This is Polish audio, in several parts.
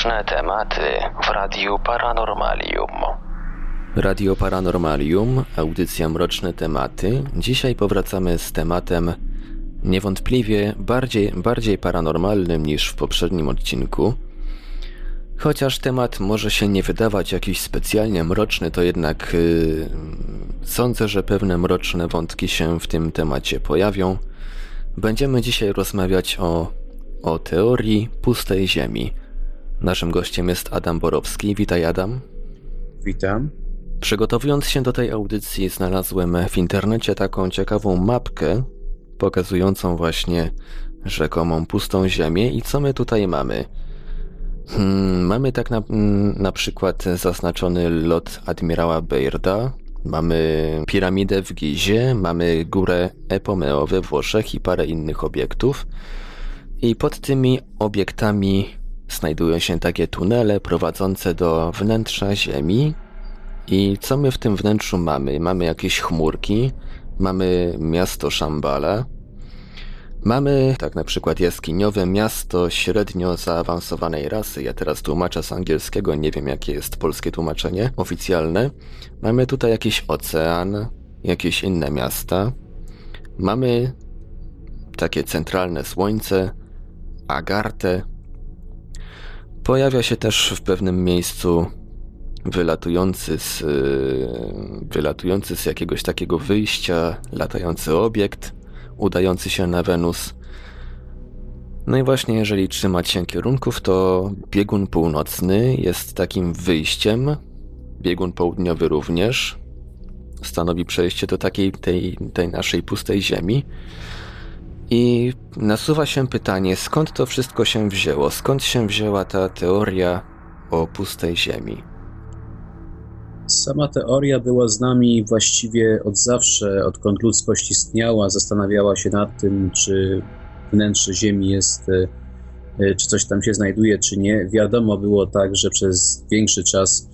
Mroczne tematy w Radiu Paranormalium. Radio Paranormalium, audycja Mroczne tematy. Dzisiaj powracamy z tematem niewątpliwie bardziej, bardziej paranormalnym niż w poprzednim odcinku. Chociaż temat może się nie wydawać jakiś specjalnie mroczny, to jednak yy, sądzę, że pewne mroczne wątki się w tym temacie pojawią. Będziemy dzisiaj rozmawiać o, o teorii pustej Ziemi. Naszym gościem jest Adam Borowski. Witaj, Adam. Witam. Przygotowując się do tej audycji, znalazłem w internecie taką ciekawą mapkę pokazującą właśnie rzekomą pustą Ziemię. I co my tutaj mamy? Hmm, mamy tak na, na przykład zaznaczony lot admirała Beirda, mamy piramidę w Gizie, mamy górę Epomeo we Włoszech i parę innych obiektów. I pod tymi obiektami znajdują się takie tunele prowadzące do wnętrza Ziemi. I co my w tym wnętrzu mamy? Mamy jakieś chmurki, mamy miasto Szambala, Mamy tak na przykład jaskiniowe miasto średnio zaawansowanej rasy. Ja teraz tłumaczę z angielskiego, nie wiem jakie jest polskie tłumaczenie oficjalne. Mamy tutaj jakiś ocean, jakieś inne miasta. Mamy takie centralne słońce, Agartę. Pojawia się też w pewnym miejscu wylatujący z, wylatujący z jakiegoś takiego wyjścia, latający obiekt udający się na Wenus. No i właśnie, jeżeli trzymać się kierunków, to biegun północny jest takim wyjściem, biegun południowy również stanowi przejście do takiej tej, tej naszej pustej ziemi. I nasuwa się pytanie, skąd to wszystko się wzięło? Skąd się wzięła ta teoria o pustej ziemi? Sama teoria była z nami właściwie od zawsze, odkąd ludzkość istniała, zastanawiała się nad tym, czy wnętrze Ziemi jest, e, e, czy coś tam się znajduje, czy nie. Wiadomo było tak, że przez większy czas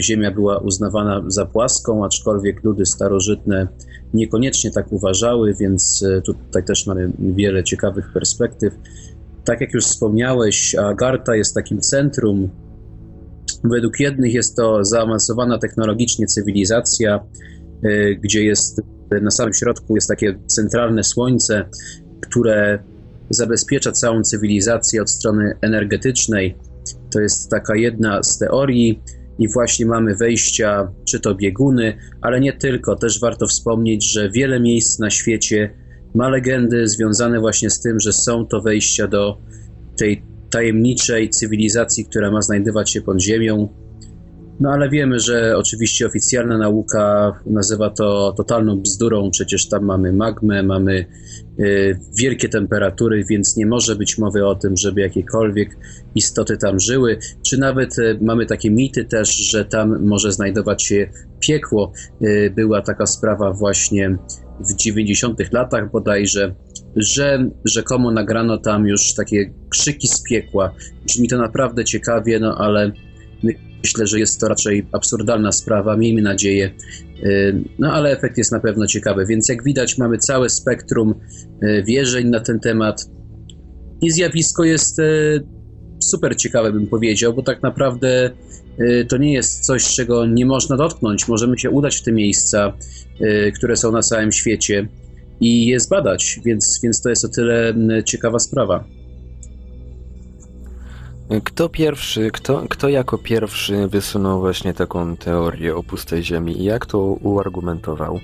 Ziemia była uznawana za płaską, aczkolwiek ludy starożytne niekoniecznie tak uważały, więc tutaj też mamy wiele ciekawych perspektyw. Tak jak już wspomniałeś, Agartha jest takim centrum Według jednych jest to zaawansowana technologicznie cywilizacja, y, gdzie jest na samym środku jest takie centralne słońce, które zabezpiecza całą cywilizację od strony energetycznej. To jest taka jedna z teorii i właśnie mamy wejścia, czy to bieguny, ale nie tylko. Też warto wspomnieć, że wiele miejsc na świecie ma legendy związane właśnie z tym, że są to wejścia do tej tajemniczej cywilizacji, która ma znajdować się pod ziemią. No ale wiemy, że oczywiście oficjalna nauka nazywa to totalną bzdurą, przecież tam mamy magmę, mamy y, wielkie temperatury, więc nie może być mowy o tym, żeby jakiekolwiek istoty tam żyły, czy nawet y, mamy takie mity też, że tam może znajdować się piekło. Y, była taka sprawa właśnie w 90 latach bodajże, że rzekomo nagrano tam już takie krzyki z piekła. Brzmi to naprawdę ciekawie, no ale myślę, że jest to raczej absurdalna sprawa, miejmy nadzieję. Y, no ale efekt jest na pewno ciekawy, więc jak widać mamy całe spektrum y, wierzeń na ten temat i zjawisko jest y, super ciekawe, bym powiedział, bo tak naprawdę to nie jest coś, czego nie można dotknąć. Możemy się udać w te miejsca, które są na całym świecie i je zbadać, więc, więc to jest o tyle ciekawa sprawa. Kto pierwszy, kto, kto jako pierwszy wysunął właśnie taką teorię o pustej Ziemi i jak to uargumentował?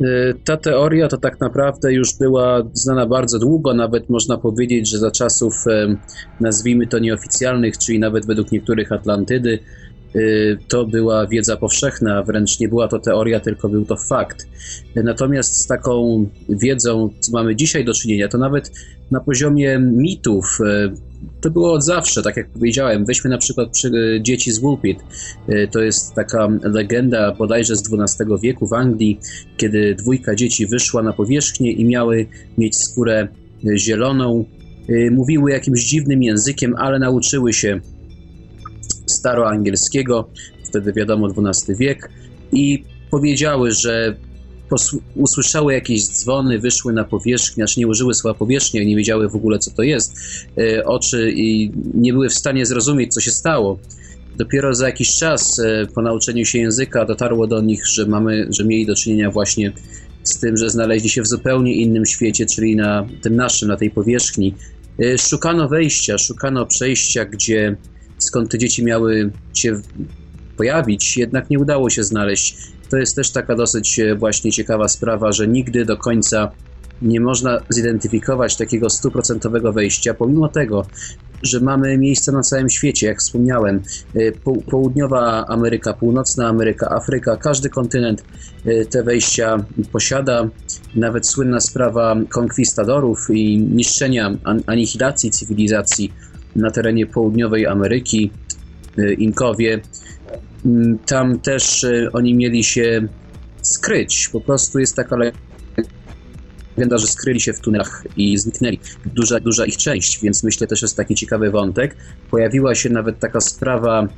Y, ta teoria to tak naprawdę już była znana bardzo długo, nawet można powiedzieć, że za czasów, nazwijmy to nieoficjalnych, czyli nawet według niektórych Atlantydy, Y, to była wiedza powszechna, wręcz nie była to teoria, tylko był to fakt. Natomiast z taką wiedzą, co mamy dzisiaj do czynienia, to nawet na poziomie mitów, y, to było od zawsze, tak jak powiedziałem. Weźmy na przykład y, dzieci z Woolpit. To jest taka legenda bodajże z XII wieku w Anglii, kiedy dwójka dzieci wyszła na powierzchnię i miały mieć skórę zieloną. Mówiły jakimś dziwnym językiem, ale nauczyły się staroangielskiego, wtedy wiadomo XII wiek, i powiedziały, że usłyszały jakieś dzwony, wyszły na powierzchnię, znaczy nie użyły słowa powierzchnia, nie wiedziały w ogóle co to jest. E, oczy i nie były w stanie zrozumieć, co się stało. Dopiero za jakiś czas e, po nauczeniu się języka dotarło do nich, że mamy, że mieli do czynienia właśnie z tym, że znaleźli się w zupełnie innym świecie, czyli na tym naszym, na tej powierzchni. E, szukano wejścia, szukano przejścia, gdzie skąd te dzieci miały się pojawić, jednak nie udało się znaleźć. To jest też taka dosyć e, właśnie ciekawa sprawa, że nigdy do końca nie można zidentyfikować takiego stuprocentowego wejścia, pomimo tego, że mamy miejsca na całym świecie, jak wspomniałem. E, południowa Ameryka, Północna Ameryka, Afryka, każdy kontynent e, te wejścia posiada. Nawet słynna sprawa konkwistadorów i niszczenia, anihilacji cywilizacji na terenie południowej Ameryki, Inkowie tam też e, oni mieli się skryć. Po prostu jest taka legenda, że skryli się w tunelach i zniknęli. Duża, duża ich część, więc myślę też jest taki ciekawy wątek. Pojawiła się nawet taka sprawa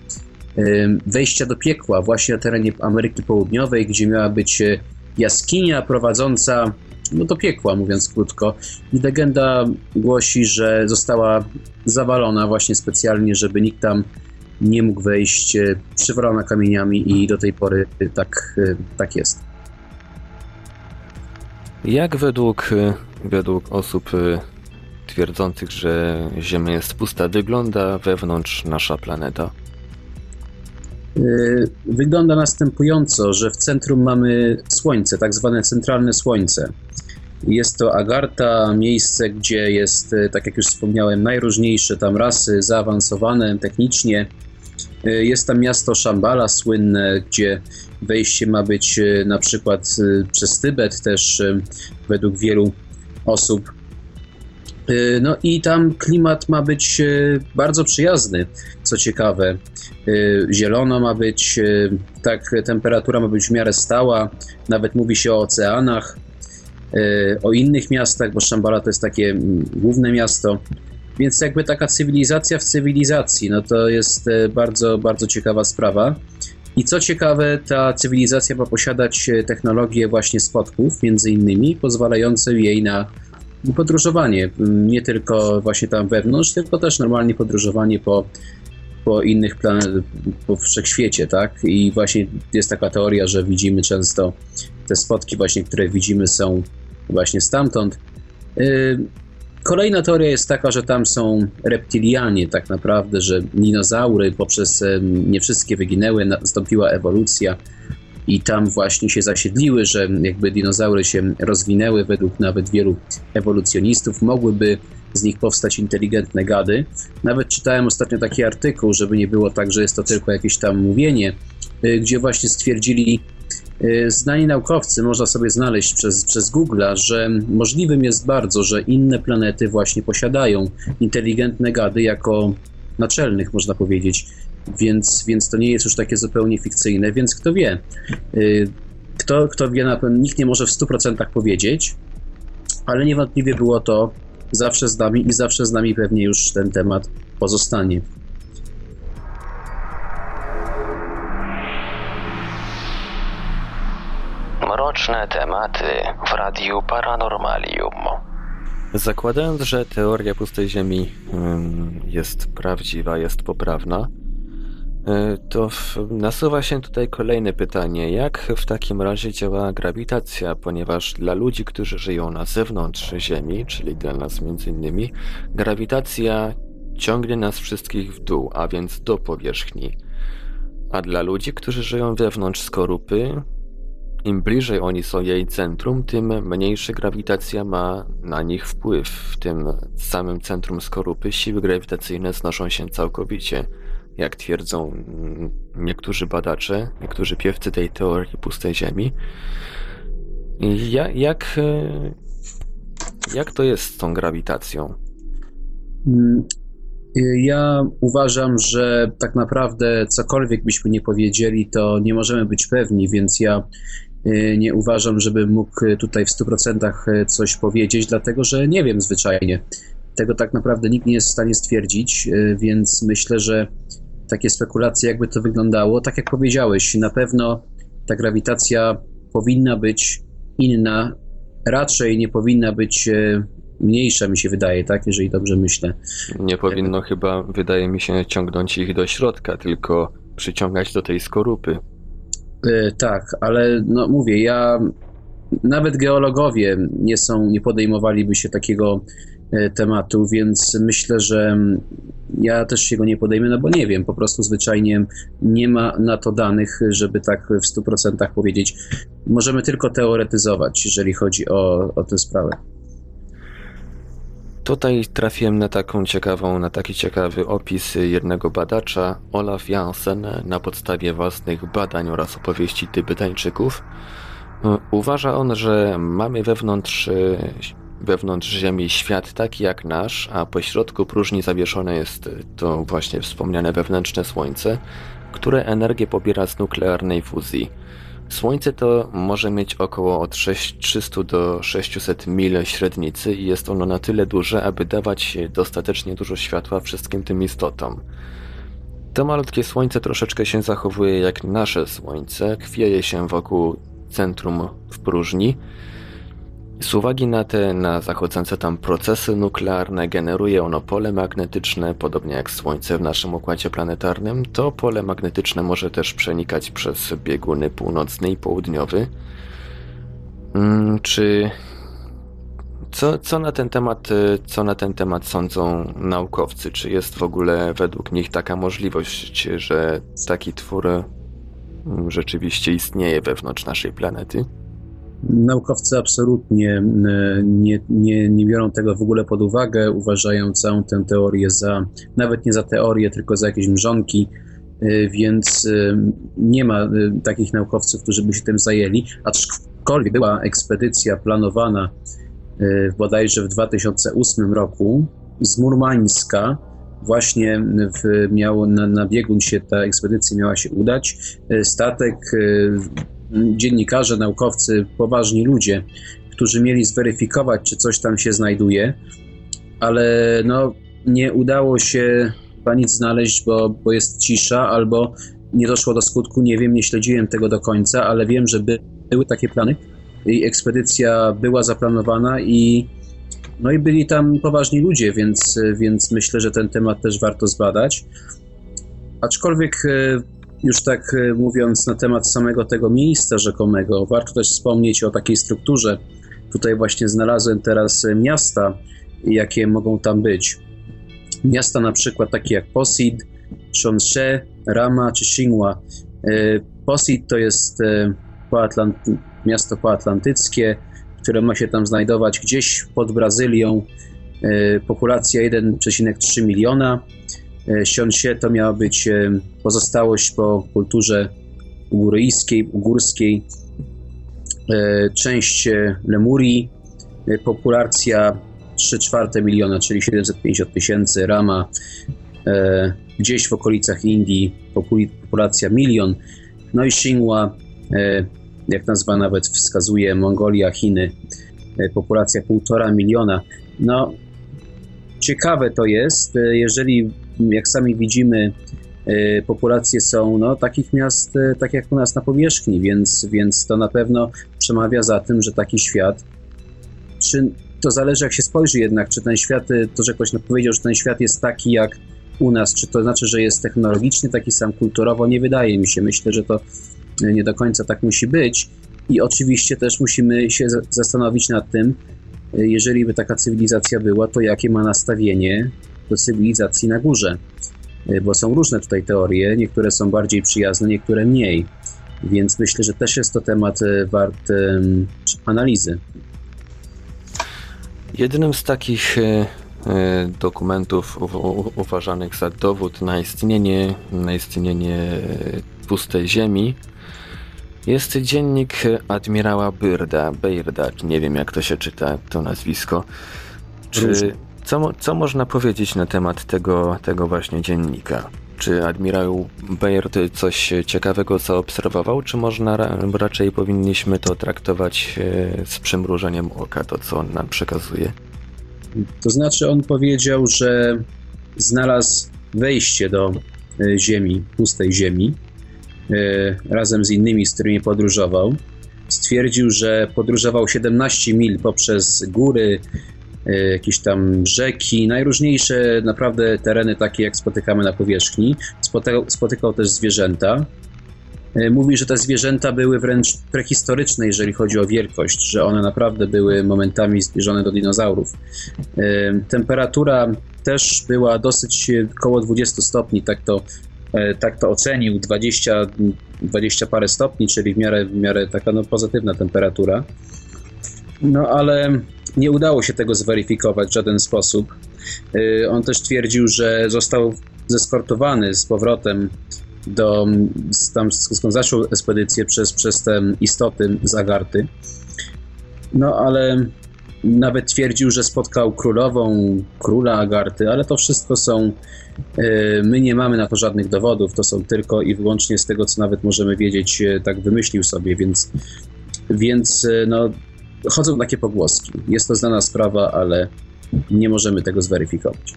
wejścia do piekła właśnie na terenie Ameryki Południowej, gdzie miała być e, jaskinia prowadząca no, do piekła, mówiąc krótko. I legenda głosi, że została zawalona właśnie specjalnie, żeby nikt tam nie mógł wejść, e, przywalona kamieniami i do tej pory tak, e, tak jest. Jak według, e, według osób twierdzących, że Ziemia jest pusta, wygląda wewnątrz nasza planeta? Wygląda następująco, że w centrum mamy Słońce, tak zwane centralne Słońce. Jest to Agarta, miejsce, gdzie jest, tak jak już wspomniałem, najróżniejsze tam rasy, zaawansowane technicznie, E, jest tam miasto Shambhala słynne, gdzie wejście ma być e, na przykład e, przez Tybet też według wielu osób. No i tam klimat ma być bardzo przyjazny, co ciekawe. Zielono ma być, tak, temperatura ma być w miarę stała, nawet mówi się o oceanach, o innych miastach, bo Shambhala to jest takie główne miasto. Więc jakby taka cywilizacja w cywilizacji, no to jest e, bardzo, bardzo ciekawa sprawa. I co ciekawe, ta cywilizacja ma posiadać e, technologię właśnie spotków, między innymi, pozwalające jej na podróżowanie. Nie tylko właśnie tam wewnątrz, tylko też normalnie podróżowanie po, po innych planetach, po wszechświecie, tak? I właśnie jest taka teoria, że widzimy często te spotki właśnie, które widzimy są właśnie stamtąd. E, Kolejna teoria jest taka, że tam są reptilianie, tak naprawdę, że dinozaury poprzez nie wszystkie wyginęły, nastąpiła ewolucja i tam właśnie się zasiedliły, że jakby dinozaury się rozwinęły według nawet wielu ewolucjonistów, mogłyby z nich powstać inteligentne gady. Nawet czytałem ostatnio taki artykuł, żeby nie było tak, że jest to tylko jakieś tam mówienie, y, gdzie właśnie stwierdzili, znani naukowcy można sobie znaleźć przez, przez Google, że możliwym jest bardzo, że inne planety właśnie posiadają inteligentne gady jako naczelnych, można powiedzieć. Więc, więc to nie jest już takie zupełnie fikcyjne, więc kto wie. Y, kto, kto wie, na pewno nikt nie może w 100% powiedzieć, ale niewątpliwie było to zawsze z nami i zawsze z nami pewnie już ten temat pozostanie. Mroczne tematy w Radiu Paranormalium. Zakładając, że teoria pustej Ziemi jest prawdziwa, jest poprawna, e, to nasuwa się tutaj kolejne pytanie. Jak w takim razie działa grawitacja? Ponieważ dla ludzi, którzy żyją na zewnątrz Ziemi, czyli dla nas między innymi, grawitacja ciągnie nas wszystkich w dół, a więc do powierzchni. A dla ludzi, którzy żyją wewnątrz skorupy, im bliżej oni są jej centrum, tym mniejsza grawitacja ma na nich wpływ. W tym samym centrum skorupy siły grawitacyjne znoszą się całkowicie. Jak twierdzą niektórzy badacze, niektórzy piewcy tej teorii pustej Ziemi. Ja, jak, jak to jest z tą grawitacją? Mm, ja uważam, że tak naprawdę cokolwiek byśmy nie powiedzieli, to nie możemy być pewni, więc ja nie uważam, żebym mógł tutaj w 100% y, coś powiedzieć, dlatego że nie wiem zwyczajnie. Tego tak naprawdę nikt nie jest w stanie stwierdzić, y, więc myślę, że takie spekulacje, jakby to wyglądało, tak jak powiedziałeś, na pewno ta grawitacja powinna być inna, raczej nie powinna być mniejsza, mi się wydaje, tak, jeżeli dobrze myślę. Nie powinno chyba, wydaje mi się, ciągnąć ich do środka, tylko przyciągać do tej skorupy. E, tak, ale no mówię, ja nawet geologowie nie są, nie podejmowaliby się takiego e, tematu, więc myślę, że ja też się go nie podejmę, no bo nie wiem, po prostu zwyczajnie nie ma na to danych, żeby tak w 100% powiedzieć. Możemy tylko teoretyzować, jeżeli chodzi o, o tę sprawę. Tutaj trafiłem na taką ciekawą, na taki ciekawy opis jednego badacza, Olaf Jansen, na podstawie własnych badań oraz opowieści Tybetańczyków. Uważa on, że mamy wewnątrz, wewnątrz Ziemi świat taki jak nasz, a po środku próżni zawieszone jest to właśnie wspomniane wewnętrzne Słońce, które energię pobiera z nuklearnej fuzji. Słońce to może mieć około od 6, 300 do 600 mil średnicy i jest ono na tyle duże, aby dawać dostatecznie dużo światła wszystkim tym istotom. To malutkie Słońce troszeczkę się zachowuje jak nasze Słońce, chwieje się wokół centrum w próżni. Z uwagi na te na zachodzące tam procesy nuklearne generuje ono pole magnetyczne, podobnie jak Słońce w naszym układzie planetarnym. To pole magnetyczne może też przenikać przez bieguny północny i południowy. Hmm, czy co, co, na ten temat, co na ten temat sądzą naukowcy? Czy jest w ogóle według nich taka możliwość, że taki twór rzeczywiście istnieje wewnątrz naszej planety? Naukowcy absolutnie e, nie, nie, nie biorą tego w ogóle pod uwagę, uważają całą tę teorię za, nawet nie za teorię, tylko za jakieś mrzonki, e, więc e, nie ma takich naukowców, którzy by się tym zajęli, aczkolwiek była ekspedycja planowana bodajże w 2008 roku z Murmańska, właśnie w, miał, na, na biegun się ta ekspedycja miała się udać. Statek dziennikarze, naukowcy, poważni ludzie, którzy mieli zweryfikować, czy coś tam się znajduje, ale no, nie udało się chyba nic znaleźć, bo, bo jest cisza, albo nie doszło do skutku, nie wiem, nie śledziłem tego do końca, ale wiem, że by, były takie plany i ekspedycja była zaplanowana i no i byli tam poważni ludzie, więc, więc myślę, że ten temat też warto zbadać. Aczkolwiek e, już tak e, mówiąc na temat samego tego miejsca rzekomego, warto też wspomnieć o takiej strukturze. Tutaj właśnie znalazłem teraz e, miasta, jakie mogą tam być. Miasta na przykład takie jak Posid, Shonshe, Rama czy Xinhua. E, Posid to jest poatlanty miasto poatlantyckie, które ma się tam znajdować gdzieś pod Brazylią. Populacja 1,3 miliona. Sionsie to miała być e, pozostałość po kulturze uguryjskiej, ugórskiej, e, część e, Lemurii, populacja 3 czwarte miliona, czyli 750 tysięcy, Rama gdzieś w okolicach Indii, populacja milion, no i Xinhua, jak nazwa nawet wskazuje, Mongolia, Chiny, populacja półtora miliona. No, ciekawe to jest, jeżeli jak sami widzimy, e, populacje są no, takich miast, e, tak jak u nas na powierzchni, więc, więc to na pewno przemawia za tym, że taki świat, czy to zależy jak się spojrzy jednak, czy ten świat, e, to że ktoś powiedział, że ten świat jest taki jak u nas, czy to znaczy, że jest technologicznie taki sam kulturowo, nie wydaje mi się. Myślę, że to nie do końca tak musi być. I oczywiście też musimy się zastanowić nad tym, jeżeli by taka cywilizacja była, to jakie ma nastawienie do cywilizacji na górze. E, bo są różne tutaj teorie, niektóre są bardziej przyjazne, niektóre mniej. Więc myślę, że też jest to temat e, wart analizy. Jednym z takich e, dokumentów uważanych za dowód na istnienie, na istnienie pustej ziemi jest dziennik admirała Byrda, Beirda, nie wiem jak to się czyta, to nazwisko. Czy, co, co można powiedzieć na temat tego, tego właśnie dziennika? Czy admirał Bayard coś ciekawego zaobserwował, czy można raczej powinniśmy to traktować e, z przymrużeniem oka, to co on nam przekazuje? To znaczy, on powiedział, że znalazł wejście do e, ziemi, pustej ziemi, e, razem z innymi, z którymi podróżował. stwierdził, że podróżował 17 mil poprzez góry, jakieś tam rzeki, najróżniejsze naprawdę tereny takie jak spotykamy na powierzchni. Spotykał, spotykał też zwierzęta. E, mówi, że te zwierzęta były wręcz prehistoryczne, jeżeli chodzi o wielkość, że one naprawdę były momentami zbliżone do dinozaurów. E, temperatura też była dosyć około 20 stopni, tak to, e, tak to ocenił, 20, 20 parę stopni, czyli w miarę, w miarę taka no, pozytywna temperatura. No ale nie udało się tego zweryfikować w żaden sposób. On też twierdził, że został zeskortowany z powrotem do, tam skąd zaczął ekspedycję przez, przez te istoty z Agarty. No ale nawet twierdził, że spotkał królową, króla Agarty, ale to wszystko są. E, my nie mamy na to żadnych dowodów, to są tylko i wyłącznie z tego, co nawet możemy wiedzieć, e, tak wymyślił sobie, więc, więc no, chodzą takie pogłoski. Jest to znana sprawa, ale nie możemy tego zweryfikować.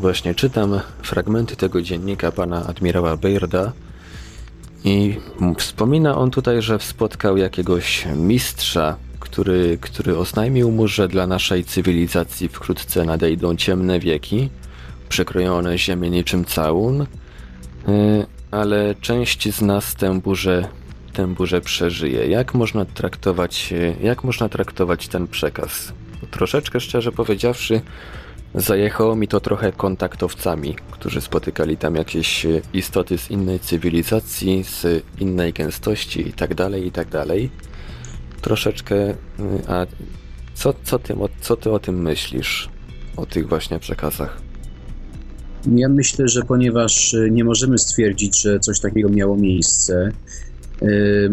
Właśnie czytam fragmenty tego dziennika pana admirała Beirda i wspomina on tutaj, że spotkał jakiegoś mistrza, który, który oznajmił mu, że dla naszej cywilizacji wkrótce nadejdą ciemne wieki, przekrojone ziemię niczym całun, y, ale część z nas tę burzę, tę burzę przeżyje. Jak można traktować, jak można traktować ten przekaz? Troszeczkę szczerze powiedziawszy, Zajechało mi to trochę kontaktowcami, którzy spotykali tam jakieś istoty z innej cywilizacji, z innej gęstości itd., tak itd. Tak Troszeczkę. Y, a co, co, ty, co ty o tym myślisz? O tych właśnie przekazach? Ja myślę, że ponieważ nie możemy stwierdzić, że coś takiego miało miejsce,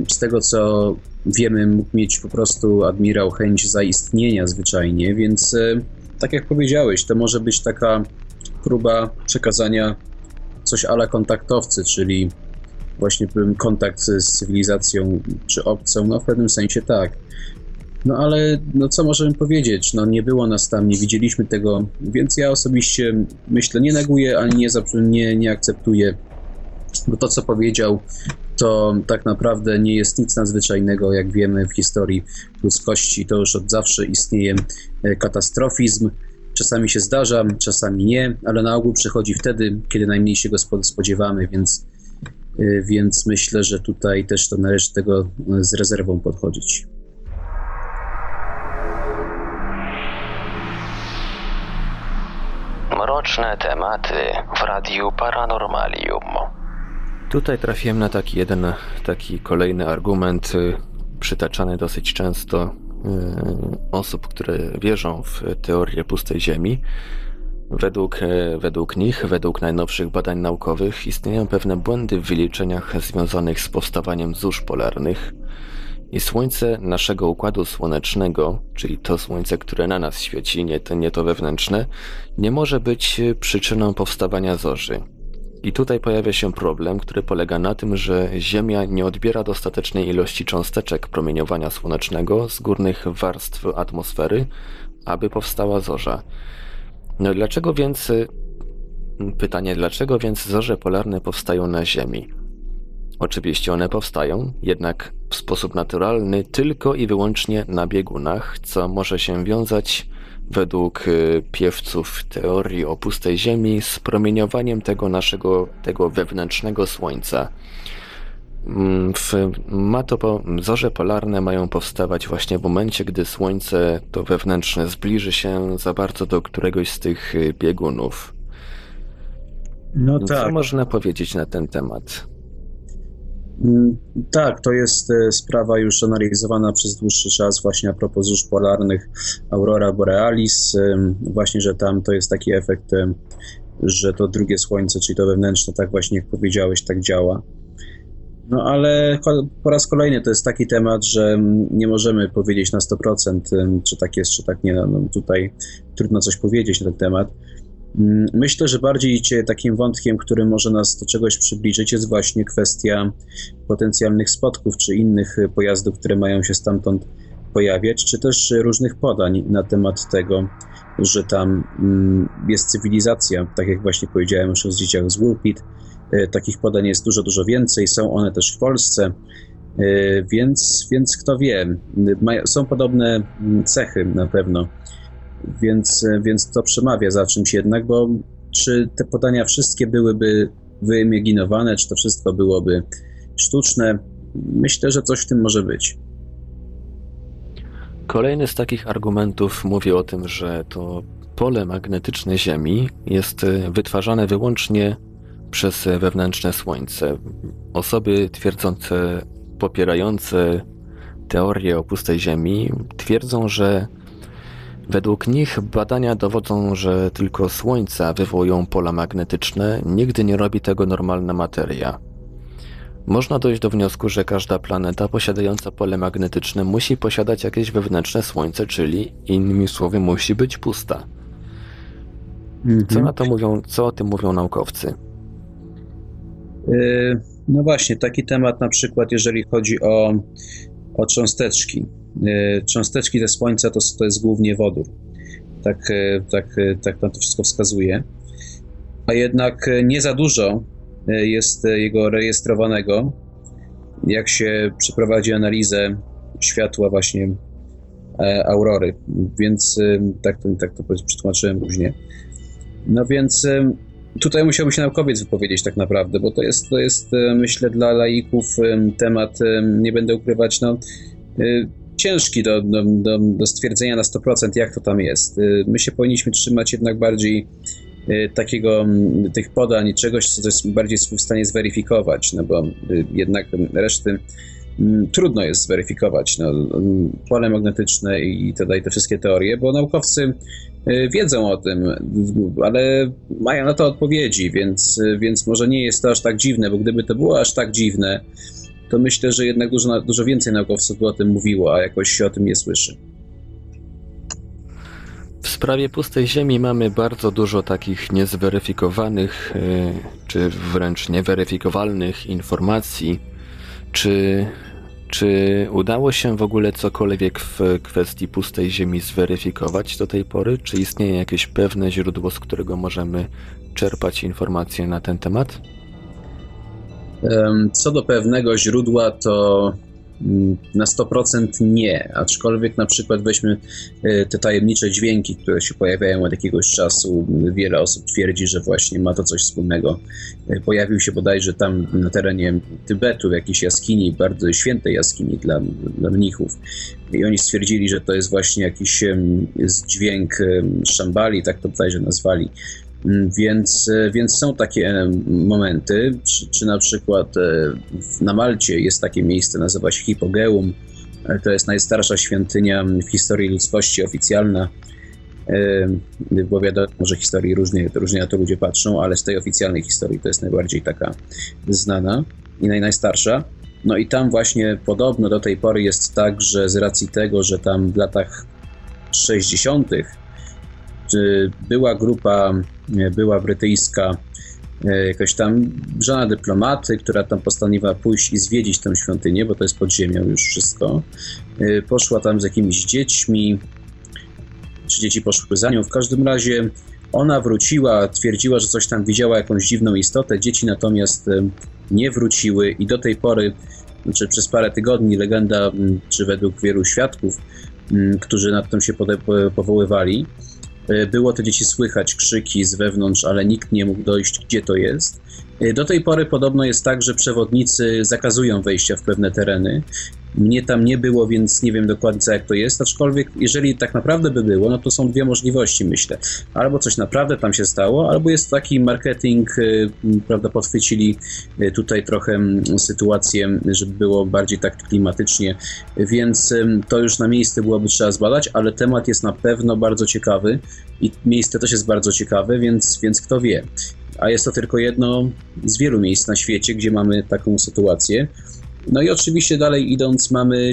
z tego co wiemy, mógł mieć po prostu admirał chęć zaistnienia zwyczajnie, więc tak jak powiedziałeś, to może być taka próba przekazania coś ala kontaktowcy, czyli właśnie kontakt z cywilizacją czy obcą, no w pewnym sensie tak. No ale no co możemy powiedzieć? No nie było nas tam, nie widzieliśmy tego, więc ja osobiście myślę, nie neguję ani nie, nie, nie akceptuję, bo to co powiedział to tak naprawdę nie jest nic nadzwyczajnego, jak wiemy w historii ludzkości, to już od zawsze istnieje e, katastrofizm. Czasami się zdarza, czasami nie, ale na ogół przychodzi wtedy, kiedy najmniej się go spodziewamy, więc, e, więc myślę, że tutaj też to należy tego e, z rezerwą podchodzić. Mroczne tematy w Radiu Paranormalium. Tutaj trafiłem na taki jeden, taki kolejny argument y, przytaczany dosyć często y, osób, które wierzą w teorię pustej Ziemi. Według, y, według nich, według najnowszych badań naukowych, istnieją pewne błędy w wyliczeniach związanych z powstawaniem zórz polarnych. I Słońce naszego układu słonecznego, czyli to Słońce, które na nas świeci, nie to, nie to wewnętrzne, nie może być przyczyną powstawania zorzy. I tutaj pojawia się problem, który polega na tym, że Ziemia nie odbiera dostatecznej ilości cząsteczek promieniowania słonecznego z górnych warstw atmosfery, aby powstała zorza. No dlaczego więc pytanie, dlaczego więc zorze polarne powstają na Ziemi? Oczywiście one powstają, jednak w sposób naturalny tylko i wyłącznie na biegunach, co może się wiązać według y, piewców teorii o pustej Ziemi z promieniowaniem tego naszego, tego wewnętrznego Słońca. Mm, w, ma to, zorze polarne mają powstawać właśnie w momencie, gdy Słońce, to wewnętrzne, zbliży się za bardzo do któregoś z tych y, biegunów. No tak. Co można powiedzieć na ten temat? Mm, tak, to jest e, sprawa już analizowana przez dłuższy czas właśnie a propos zórz polarnych Aurora Borealis, właśnie, że tam to jest taki efekt, że to drugie słońce, czyli to wewnętrzne, tak właśnie jak powiedziałeś, tak działa. No ale po raz kolejny to jest taki temat, że nie możemy powiedzieć na 100% czy tak jest, czy tak nie. No, tutaj trudno coś powiedzieć na ten temat. Mm, myślę, że bardziej takim wątkiem, który może nas do czegoś przybliżyć, jest właśnie kwestia potencjalnych spotków czy innych pojazdów, które mają się stamtąd pojawiać, czy też różnych podań na temat tego, że tam mm, jest cywilizacja, tak jak właśnie powiedziałem już o dzieciach z Woolpit, Takich podań jest dużo, dużo więcej. Są one też w Polsce. Więc, więc kto wie, są podobne mm, cechy na pewno, więc, więc to przemawia za czymś jednak, bo czy te podania wszystkie byłyby wyimaginowane, czy to wszystko byłoby sztuczne? Myślę, że coś w tym może być. Kolejny z takich argumentów mówi o tym, że to pole magnetyczne Ziemi jest wytwarzane wyłącznie przez wewnętrzne Słońce. Osoby twierdzące, popierające teorię o pustej Ziemi twierdzą, że Według nich badania dowodzą, że tylko Słońca wywołują pola magnetyczne, nigdy nie robi tego normalna materia. Można dojść do wniosku, że każda planeta posiadająca pole magnetyczne musi posiadać jakieś wewnętrzne Słońce, czyli innymi słowy musi być pusta. Mhm. Co na to mówią, co o tym mówią naukowcy? Yy, no właśnie, taki temat na przykład, jeżeli chodzi o, o cząsteczki. E, cząsteczki ze Słońca to, to jest głównie wodór. Tak, e, tak, e, tak nam to wszystko wskazuje. A jednak nie za dużo jest jego rejestrowanego. Jak się przeprowadzi analizę światła właśnie aurory, więc tak to, tak to przetłumaczyłem później. No więc tutaj musiałby się naukowiec wypowiedzieć tak naprawdę, bo to jest, to jest myślę dla laików temat, nie będę ukrywać, no ciężki do, do, do, do stwierdzenia na 100%, jak to tam jest. Y, my się powinniśmy trzymać jednak bardziej y, takiego, tych podań, czegoś, co jest bardziej w stanie zweryfikować, no bo y, jednak reszty trudno jest zweryfikować. No, pole magnetyczne i te, te wszystkie teorie, bo naukowcy wiedzą o tym, ale mają na to odpowiedzi, więc, więc może nie jest to aż tak dziwne, bo gdyby to było aż tak dziwne, to myślę, że jednak dużo, dużo więcej naukowców by o tym mówiło, a jakoś się o tym nie słyszy. W sprawie pustej Ziemi mamy bardzo dużo takich niezweryfikowanych, e, czy wręcz nieweryfikowalnych informacji. Czy, czy udało się w ogóle cokolwiek w kwestii pustej Ziemi zweryfikować do tej pory? Czy istnieje jakieś pewne źródło, z którego możemy czerpać informacje na ten temat? Co do pewnego źródła, to mm, na 100% nie, aczkolwiek na przykład weźmy e, te tajemnicze dźwięki, które się pojawiają od jakiegoś czasu. Wiele osób twierdzi, że właśnie ma to coś wspólnego. E, pojawił się bodajże tam na terenie Tybetu, w jakiejś jaskini, bardzo świętej jaskini dla, dla mnichów. I oni stwierdzili, że to jest właśnie jakiś dźwięk szambali, tak to bodajże nazwali, więc, e, więc są takie e, momenty, czy, czy na przykład e, na Malcie jest takie miejsce, nazywa się Hipogeum. To jest najstarsza świątynia w historii ludzkości oficjalna. Bo wiadomo, że historii różnie, różnie na to ludzie patrzą, ale z tej oficjalnej historii to jest najbardziej taka znana i naj, najstarsza. No i tam właśnie podobno do tej pory jest tak, że z racji tego, że tam w latach 60 była grupa, była brytyjska e, jakaś tam żona dyplomaty, która tam postanowiła pójść i zwiedzić tę świątynię, bo to jest pod ziemią już wszystko. E, poszła tam z jakimiś dziećmi, czy dzieci poszły za nią. W każdym razie ona wróciła, twierdziła, że coś tam widziała, jakąś dziwną istotę. Dzieci natomiast e, nie wróciły i do tej pory, czy przez parę tygodni, legenda, czy według wielu świadków, którzy nad tym się powoływali, E, było te dzieci słychać krzyki z wewnątrz, ale nikt nie mógł dojść, gdzie to jest. E, do tej pory podobno jest tak, że przewodnicy zakazują wejścia w pewne tereny mnie tam nie było, więc nie wiem dokładnie jak to jest, aczkolwiek jeżeli tak naprawdę by było, no to są dwie możliwości, myślę. Albo coś naprawdę tam się stało, albo jest taki marketing, y, prawda, podchwycili y, tutaj trochę sytuację, żeby było bardziej tak klimatycznie, więc to już na miejsce byłoby trzeba zbadać, ale temat jest na pewno bardzo ciekawy i miejsce też jest bardzo ciekawe, więc, więc kto wie. A jest to tylko jedno z wielu miejsc na świecie, gdzie mamy taką sytuację. No i oczywiście dalej idąc mamy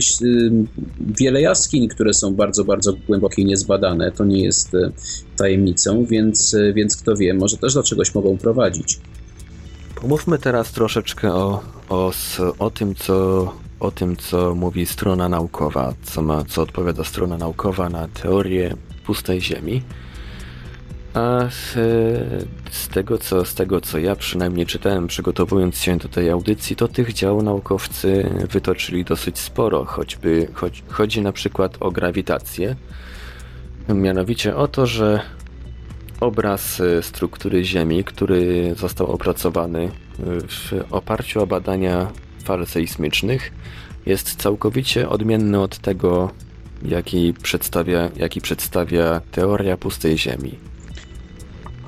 wiele jaskiń, które są bardzo, bardzo głębokie i niezbadane. To nie jest y, tajemnicą, więc, y, więc kto wie, może też do czegoś mogą prowadzić. Pomówmy teraz troszeczkę o, o, o tym, co o tym, co mówi strona naukowa, co, ma, co odpowiada strona naukowa na teorię pustej Ziemi. A z, z, tego, co, z tego, co ja przynajmniej czytałem, przygotowując się do tej audycji, to tych dział naukowcy wytoczyli dosyć sporo, choćby choć, chodzi na przykład o grawitację. Mianowicie o to, że obraz struktury Ziemi, który został opracowany w oparciu o badania fal sejsmicznych, jest całkowicie odmienny od tego, jaki przedstawia, jaki przedstawia teoria pustej Ziemi.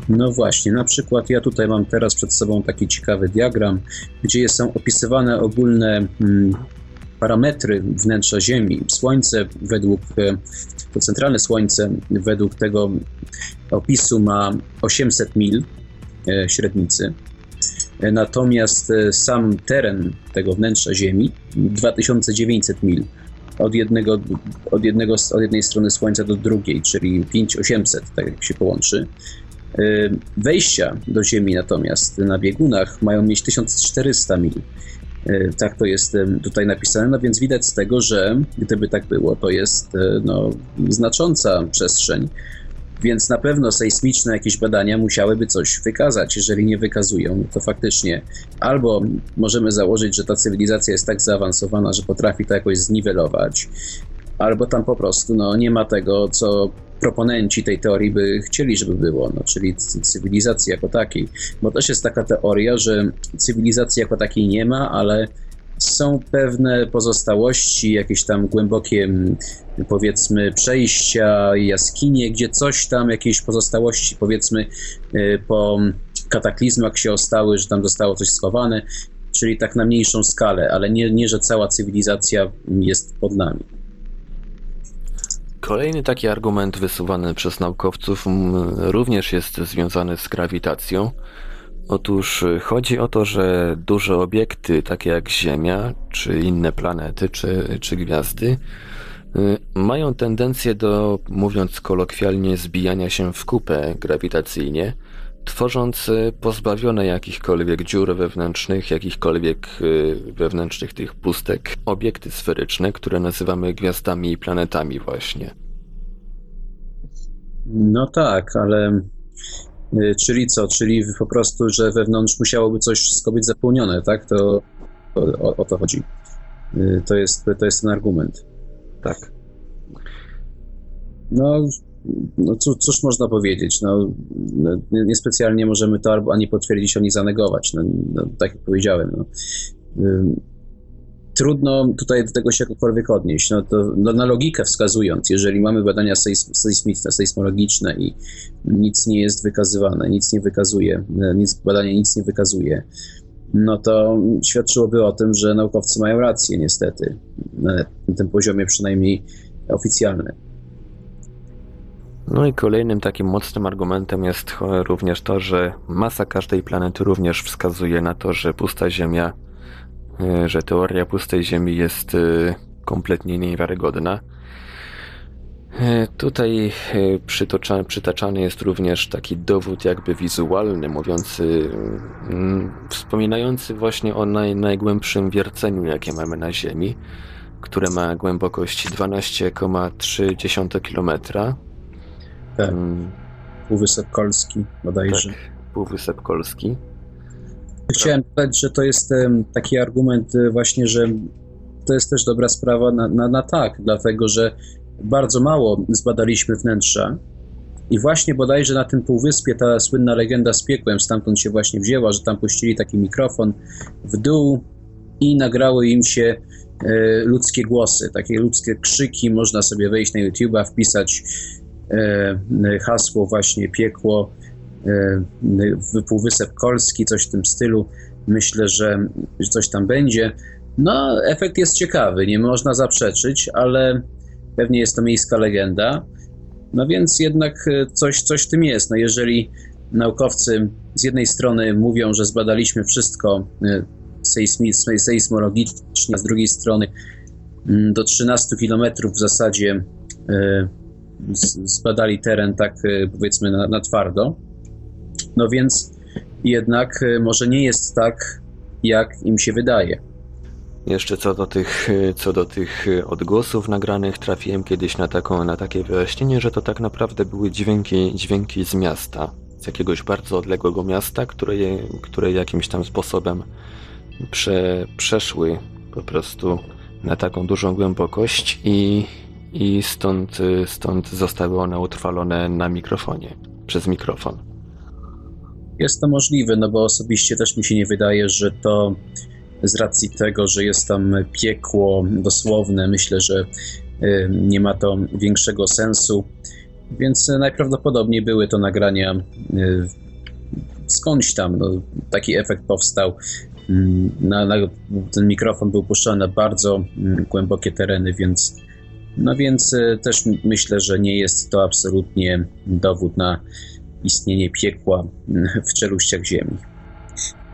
No właśnie, na przykład ja tutaj mam teraz przed sobą taki ciekawy diagram, gdzie są opisywane ogólne mm, parametry wnętrza Ziemi. Słońce według, e, to centralne Słońce według tego opisu ma 800 mil e, średnicy, e, natomiast sam teren tego wnętrza Ziemi 2900 mil od, jednego, od, jednego, od jednej strony Słońca do drugiej, czyli 5800, tak jak się połączy. Y, wejścia do Ziemi natomiast na biegunach mają mieć 1400 mil. Y, tak to jest tutaj napisane, no więc widać z tego, że gdyby tak było, to jest y, no, znacząca przestrzeń, więc na pewno sejsmiczne jakieś badania musiałyby coś wykazać. Jeżeli nie wykazują, to faktycznie albo możemy założyć, że ta cywilizacja jest tak zaawansowana, że potrafi to jakoś zniwelować, albo tam po prostu no, nie ma tego, co proponenci tej teorii by chcieli, żeby było, no, czyli cywilizacji jako takiej. Bo też jest taka teoria, że cywilizacji jako takiej nie ma, ale są pewne pozostałości, jakieś tam głębokie, powiedzmy, przejścia, jaskinie, gdzie coś tam, jakieś pozostałości, powiedzmy, y, po kataklizmach się ostały, że tam zostało coś schowane, czyli tak na mniejszą skalę, ale nie, nie że cała cywilizacja jest pod nami. Kolejny taki argument wysuwany przez naukowców również jest związany z grawitacją. Otóż y, chodzi o to, że duże obiekty, takie jak Ziemia, czy inne planety, czy, czy gwiazdy, y, mają tendencję do, mówiąc kolokwialnie, zbijania się w kupę grawitacyjnie, tworząc y, pozbawione jakichkolwiek dziur wewnętrznych, jakichkolwiek wewnętrznych tych pustek, obiekty sferyczne, które nazywamy gwiazdami i planetami właśnie. No tak, ale Y, czyli co? Czyli po prostu, że wewnątrz musiałoby coś wszystko być zapełnione, tak? To o, o to chodzi. To jest, to jest ten argument. Tak. No, no cóż, cóż można powiedzieć? No, no niespecjalnie możemy to ani potwierdzić, ani zanegować. No, no tak jak powiedziałem. No trudno tutaj do tego się jakkolwiek odnieść. No to no, na logikę wskazując, jeżeli mamy badania sejsmiczne, sejsmologiczne i nic nie jest wykazywane, nic nie wykazuje, nic, badanie nic nie wykazuje, no to świadczyłoby o tym, że naukowcy mają rację niestety, na tym poziomie przynajmniej oficjalnym. No i kolejnym takim mocnym argumentem jest również to, że masa każdej planety również wskazuje na to, że pusta Ziemia E, że teoria pustej Ziemi jest e, kompletnie niewiarygodna. E, tutaj przytaczany jest również taki dowód jakby wizualny, mówiący, mm, wspominający właśnie o naj, najgłębszym wierceniu, jakie mamy na Ziemi, które ma głębokość 12,3 km. Tak. Mm. Półwysep Kolski bodajże. Tak, Półwysep Kolski. Chciałem dodać, że to jest taki argument e, właśnie, że to jest też dobra sprawa na, na, na tak, dlatego że bardzo mało zbadaliśmy wnętrza i właśnie bodajże na tym półwyspie ta słynna legenda z piekłem stamtąd się właśnie wzięła, że tam puścili taki mikrofon w dół i nagrały im się e, ludzkie głosy, takie ludzkie krzyki. Można sobie wejść na YouTube'a, wpisać hasło właśnie piekło E, Półwysep Kolski, coś w tym stylu. Myślę, że coś tam będzie. No, efekt jest ciekawy, nie można zaprzeczyć, ale pewnie jest to miejska legenda. No więc jednak e, coś, coś w tym jest. No jeżeli naukowcy z jednej strony mówią, że zbadaliśmy wszystko e, sejsmologicznie, z drugiej strony mm, do 13 km w zasadzie zbadali teren tak powiedzmy na, na twardo, no więc jednak e, może nie jest tak, jak im się wydaje. Jeszcze co do tych, co do tych odgłosów nagranych, trafiłem kiedyś na, taką, na takie wyjaśnienie, że to tak naprawdę były dźwięki, dźwięki z miasta, z jakiegoś bardzo odległego miasta, które, je, które jakimś tam sposobem prze, przeszły po prostu na taką dużą głębokość i, i stąd, stąd zostały one utrwalone na mikrofonie, przez mikrofon. Jest to możliwe, no bo osobiście też mi się nie wydaje, że to z racji tego, że jest tam piekło dosłowne, myślę, że y, nie ma to większego sensu. Więc najprawdopodobniej były to nagrania y, skądś tam. No, taki efekt powstał. Mm, na, na, ten mikrofon był puszczany na bardzo mm, głębokie tereny, więc no więc y, też myślę, że nie jest to absolutnie dowód na istnienie piekła mm, w czeluściach Ziemi.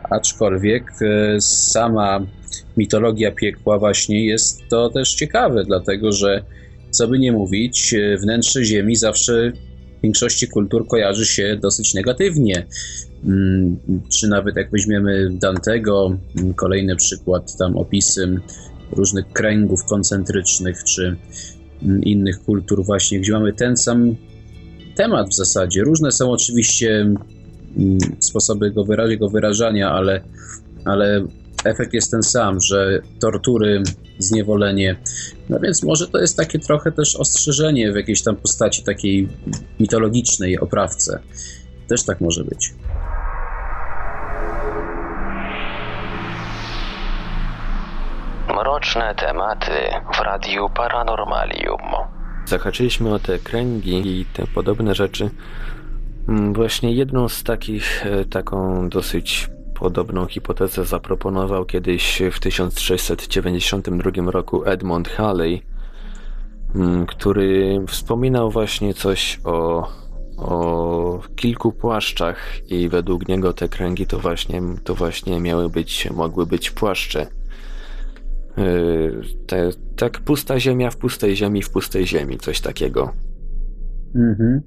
Aczkolwiek e, sama mitologia piekła właśnie jest to też ciekawe, dlatego że co by nie mówić, e, wnętrze Ziemi zawsze w większości kultur kojarzy się dosyć negatywnie. Mm, czy nawet jak weźmiemy Dantego, mm, kolejny przykład, tam opisy różnych kręgów koncentrycznych, czy mm, innych kultur właśnie, gdzie mamy ten sam temat w zasadzie. Różne są oczywiście Mm, sposoby go jego wyrażania, ale, ale efekt jest ten sam, że tortury, zniewolenie. No więc może to jest takie trochę też ostrzeżenie w jakiejś tam postaci takiej mitologicznej oprawce. Też tak może być. Mroczne tematy w Radiu Paranormalium. Zahaczyliśmy o te kręgi i te podobne rzeczy. Mm, właśnie jedną z takich, e, taką dosyć podobną hipotezę zaproponował kiedyś w 1692 roku Edmund Halley, mm, który wspominał właśnie coś o, o kilku płaszczach i według niego te kręgi to właśnie, to właśnie miały być, mogły być płaszcze. E, te, tak pusta ziemia w pustej ziemi w pustej ziemi, coś takiego. Mhm.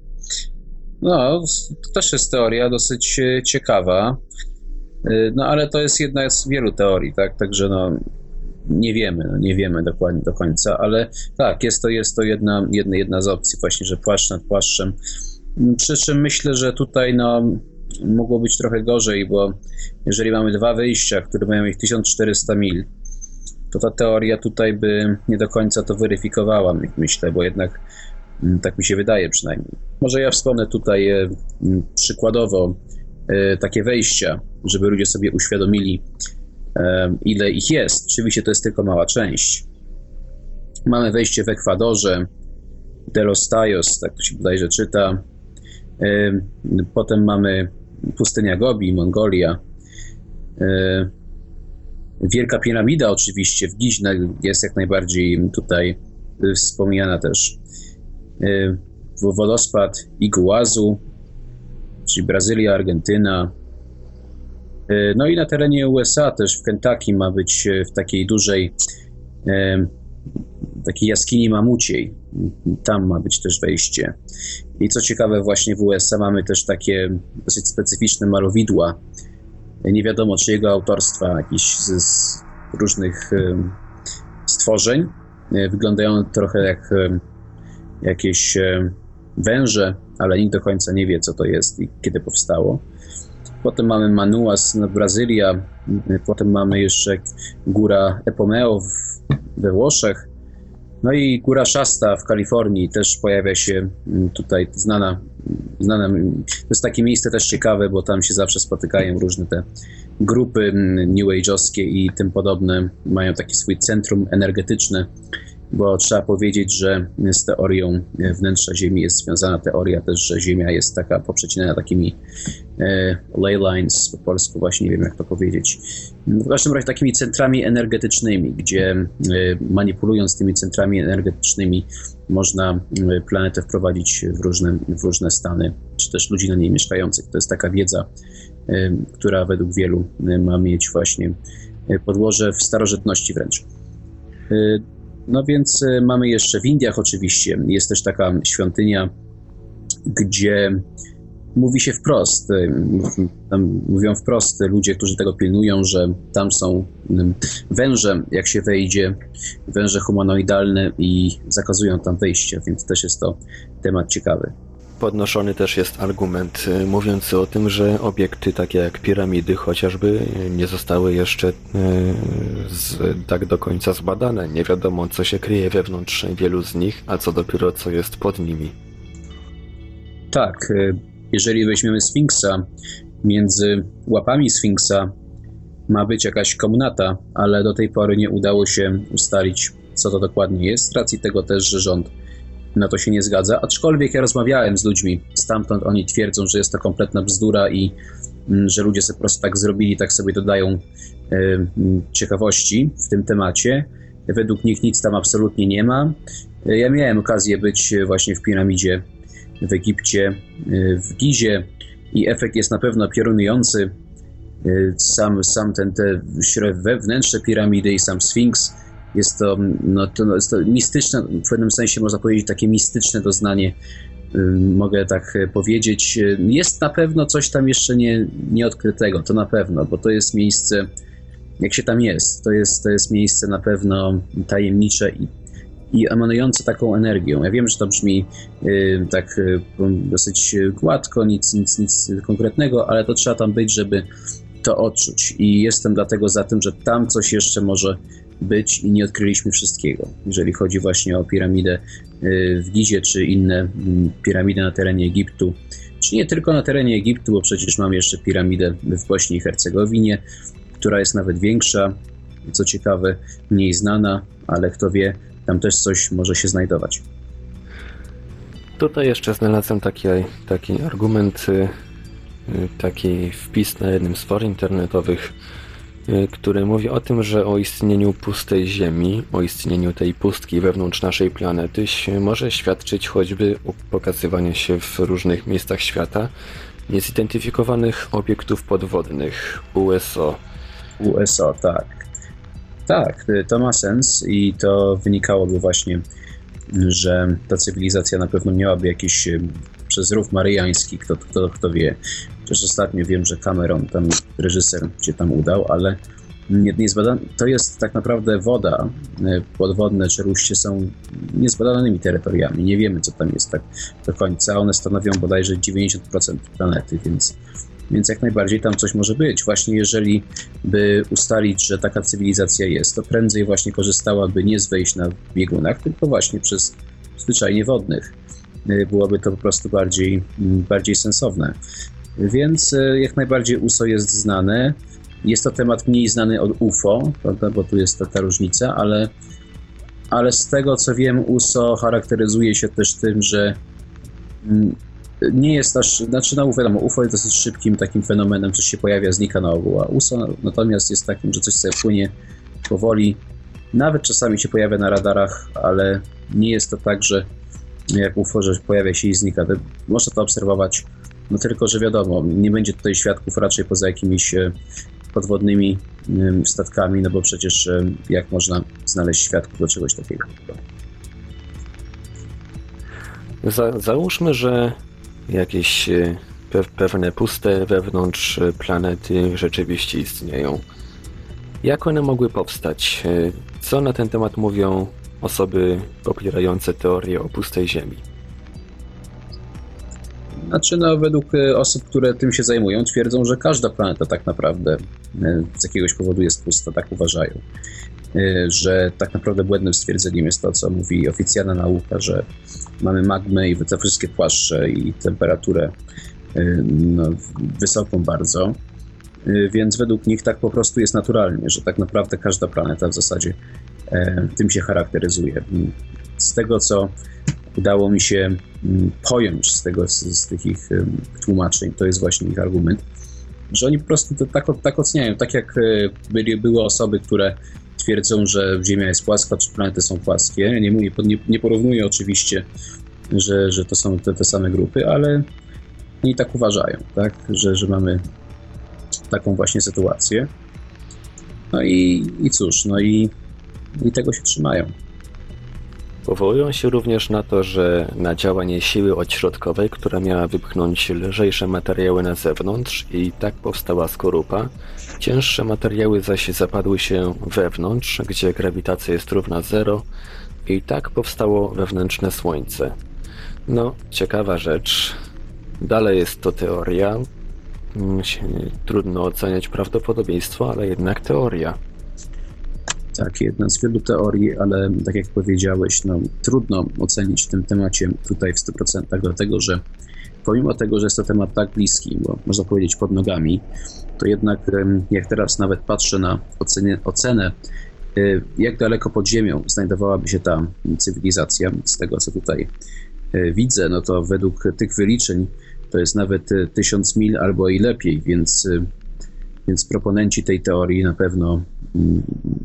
No, to też jest teoria dosyć e, ciekawa. E, no, ale to jest jedna z wielu teorii, tak? Także no, nie wiemy, no, nie wiemy dokładnie do końca, ale tak, jest to, jest to jedna, jedna, jedna z opcji właśnie, że płaszcz nad płaszczem. Przy czym myślę, że tutaj no, mogło być trochę gorzej, bo jeżeli mamy dwa wyjścia, które mają ich 1400 mil, to ta teoria tutaj by nie do końca to weryfikowała, myślę, bo jednak Mm, tak mi się wydaje przynajmniej. Może ja wspomnę tutaj e, przykładowo e, takie wejścia, żeby ludzie sobie uświadomili, e, ile ich jest. Oczywiście to jest tylko mała część. Mamy wejście w Ekwadorze, De Los Tajos, tak to się bodajże czyta. Potem mamy pustynia Gobi, Mongolia. Wielka piramida oczywiście w Giźnie jest jak najbardziej tutaj wspomniana też. Y, wodospad Iguazu, czyli Brazylia, Argentyna. Y, no i na terenie USA też w Kentucky ma być y, w takiej dużej takiej jaskini mamuciej. Tam ma być też wejście. I co ciekawe, właśnie w USA mamy też takie dosyć specyficzne malowidła. Nie wiadomo czyjego autorstwa, jakichś z, z różnych stworzeń. Wyglądają trochę jak jakieś e, węże, ale nikt do końca nie wie, co to jest i kiedy powstało. Potem mamy Manuas Brazylia, potem mamy jeszcze góra Epomeo we Włoszech, no i góra Shasta w Kalifornii też pojawia się mm, tutaj znana, znana. To jest takie miejsce też ciekawe, bo tam się zawsze spotykają różne te grupy mm, New Age'owskie i tym podobne. Mają takie swój centrum energetyczne bo trzeba powiedzieć, że z teorią wnętrza Ziemi jest związana teoria też, że Ziemia jest taka poprzecinana takimi e, ley lines, po polsku właśnie nie wiem jak to powiedzieć. W każdym razie takimi centrami energetycznymi, gdzie e, manipulując tymi centrami energetycznymi można e, planetę wprowadzić w różne, w różne stany, czy też ludzi na niej mieszkających. To jest taka wiedza, która według wielu ma mieć właśnie podłoże w starożytności wręcz. No więc e, mamy jeszcze w Indiach oczywiście, jest też taka świątynia, gdzie mówi się wprost, tam mówią wprost ludzie, którzy tego pilnują, że tam są węże, jak się wejdzie, węże humanoidalne i zakazują tam wejścia, więc też jest to temat ciekawy. Podnoszony też jest argument y, mówiący o tym, że obiekty takie jak piramidy chociażby nie zostały jeszcze z, tak do końca zbadane. Nie wiadomo, co się kryje wewnątrz wielu z nich, a co dopiero co jest pod nimi. Tak, jeżeli weźmiemy Sfinksa, między łapami Sfinksa ma być jakaś komnata, ale do tej pory nie udało się ustalić, co to dokładnie jest, z racji tego też, że rząd na to się nie zgadza. Aczkolwiek ja rozmawiałem z ludźmi stamtąd, oni twierdzą, że jest to kompletna bzdura i mm, że ludzie sobie po prostu tak zrobili, tak sobie dodają e, mm, ciekawości w tym temacie. Według nich nic tam absolutnie nie ma. E, ja miałem okazję być właśnie w piramidzie w Egipcie, w Gizie i efekt jest na pewno piorunujący. Sam, sam ten, te wewnętrzne piramidy i sam Sfinks jest to, no, to, jest to mistyczne, w pewnym sensie można powiedzieć takie mistyczne doznanie, mogę tak powiedzieć. Jest na pewno coś tam jeszcze nie, nieodkrytego, to na pewno, bo to jest miejsce, jak się tam jest, to jest, to jest miejsce na pewno tajemnicze i i emanujące taką energią. Ja wiem, że to brzmi y, tak y, dosyć gładko, nic, nic, nic konkretnego, ale to trzeba tam być, żeby to odczuć. I jestem dlatego za tym, że tam coś jeszcze może być i nie odkryliśmy wszystkiego. Jeżeli chodzi właśnie o piramidę y, w Gizie, czy inne mm, piramidy na terenie Egiptu, czy nie tylko na terenie Egiptu, bo przecież mamy jeszcze piramidę w Bośni i Hercegowinie, która jest nawet większa, co ciekawe, mniej znana, ale kto wie, tam też coś może się znajdować. Tutaj jeszcze znalazłem taki, taki argument, y, y, taki wpis na jednym z for internetowych, który mówi o tym, że o istnieniu pustej Ziemi, o istnieniu tej pustki wewnątrz naszej planety może świadczyć choćby pokazywanie się w różnych miejscach świata niezidentyfikowanych obiektów podwodnych USO. USO, tak. Tak, y, to ma sens i to wynikałoby właśnie, że ta cywilizacja na pewno miałaby jakiś y, przez rów maryjański, kto, kto, kto wie. Przecież ostatnio wiem, że Cameron, tam reżyser, się tam udał, ale nie, to jest tak naprawdę woda, y, podwodne czeluście są niezbadanymi terytoriami. Nie wiemy, co tam jest tak do końca. One stanowią bodajże 90% planety, więc więc jak najbardziej tam coś może być. Właśnie jeżeli by ustalić, że taka cywilizacja jest, to prędzej właśnie korzystałaby nie z wejść na biegunach, tylko właśnie przez zwyczajnie wodnych. Y, byłoby to po prostu bardziej, bardziej sensowne. Więc y, jak najbardziej USO jest znane. Jest to temat mniej znany od UFO, prawda, bo tu jest ta, ta różnica, ale, ale z tego co wiem, USO charakteryzuje się też tym, że mm, nie jest aż, znaczy no wiadomo, UFO jest dosyć szybkim takim fenomenem, coś się pojawia, znika na ogół, a USO natomiast jest takim, że coś sobie płynie powoli, nawet czasami się pojawia na radarach, ale nie jest to tak, że jak UFO, że pojawia się i znika. Można to obserwować, no tylko, że wiadomo, nie będzie tutaj świadków raczej poza jakimiś e, podwodnymi statkami, no bo przecież e, jak można znaleźć świadków do czegoś takiego? Za, załóżmy, że jakieś e, pewne puste wewnątrz planety rzeczywiście istnieją. Jak one mogły powstać? Co na ten temat mówią osoby popierające teorię o pustej Ziemi? Znaczy, no, według osób, które tym się zajmują, twierdzą, że każda planeta tak naprawdę z jakiegoś powodu jest pusta, tak uważają. Że tak naprawdę błędnym stwierdzeniem jest to, co mówi oficjalna nauka, że mamy magmę i te wszystkie płaszcze i temperaturę no, wysoką bardzo. Więc według nich tak po prostu jest naturalnie, że tak naprawdę każda planeta w zasadzie e, tym się charakteryzuje. Z tego, co udało mi się mm, pojąć z, tego, z, z tych ich tłumaczeń, to jest właśnie ich argument, że oni po prostu to tak, tak oceniają, tak jak e, byli, były osoby, które twierdzą, że Ziemia jest płaska, czy planety są płaskie. Nie, mówię, nie, nie porównuję oczywiście, że, że to są te, te same grupy, ale oni tak uważają, tak? Że, że mamy taką właśnie sytuację. No i, i cóż, no i, i tego się trzymają. Powołują się również na to, że na działanie siły odśrodkowej, która miała wypchnąć lżejsze materiały na zewnątrz i tak powstała skorupa, cięższe materiały zaś zapadły się wewnątrz, gdzie grawitacja jest równa zero i tak powstało wewnętrzne Słońce. No, ciekawa rzecz. Dalej jest to teoria. Mm, trudno oceniać prawdopodobieństwo, ale jednak teoria. Tak, jedna z wielu teorii, ale tak jak powiedziałeś, no, trudno ocenić w tym temacie tutaj w 100%, dlatego że pomimo tego, że jest to temat tak bliski, bo można powiedzieć pod nogami, to jednak jak teraz nawet patrzę na ocenie, ocenę, y, jak daleko pod ziemią znajdowałaby się ta cywilizacja, z tego co tutaj y, widzę, no to według tych wyliczeń to jest nawet y, tysiąc mil albo i lepiej, więc więc proponenci tej teorii na pewno mm,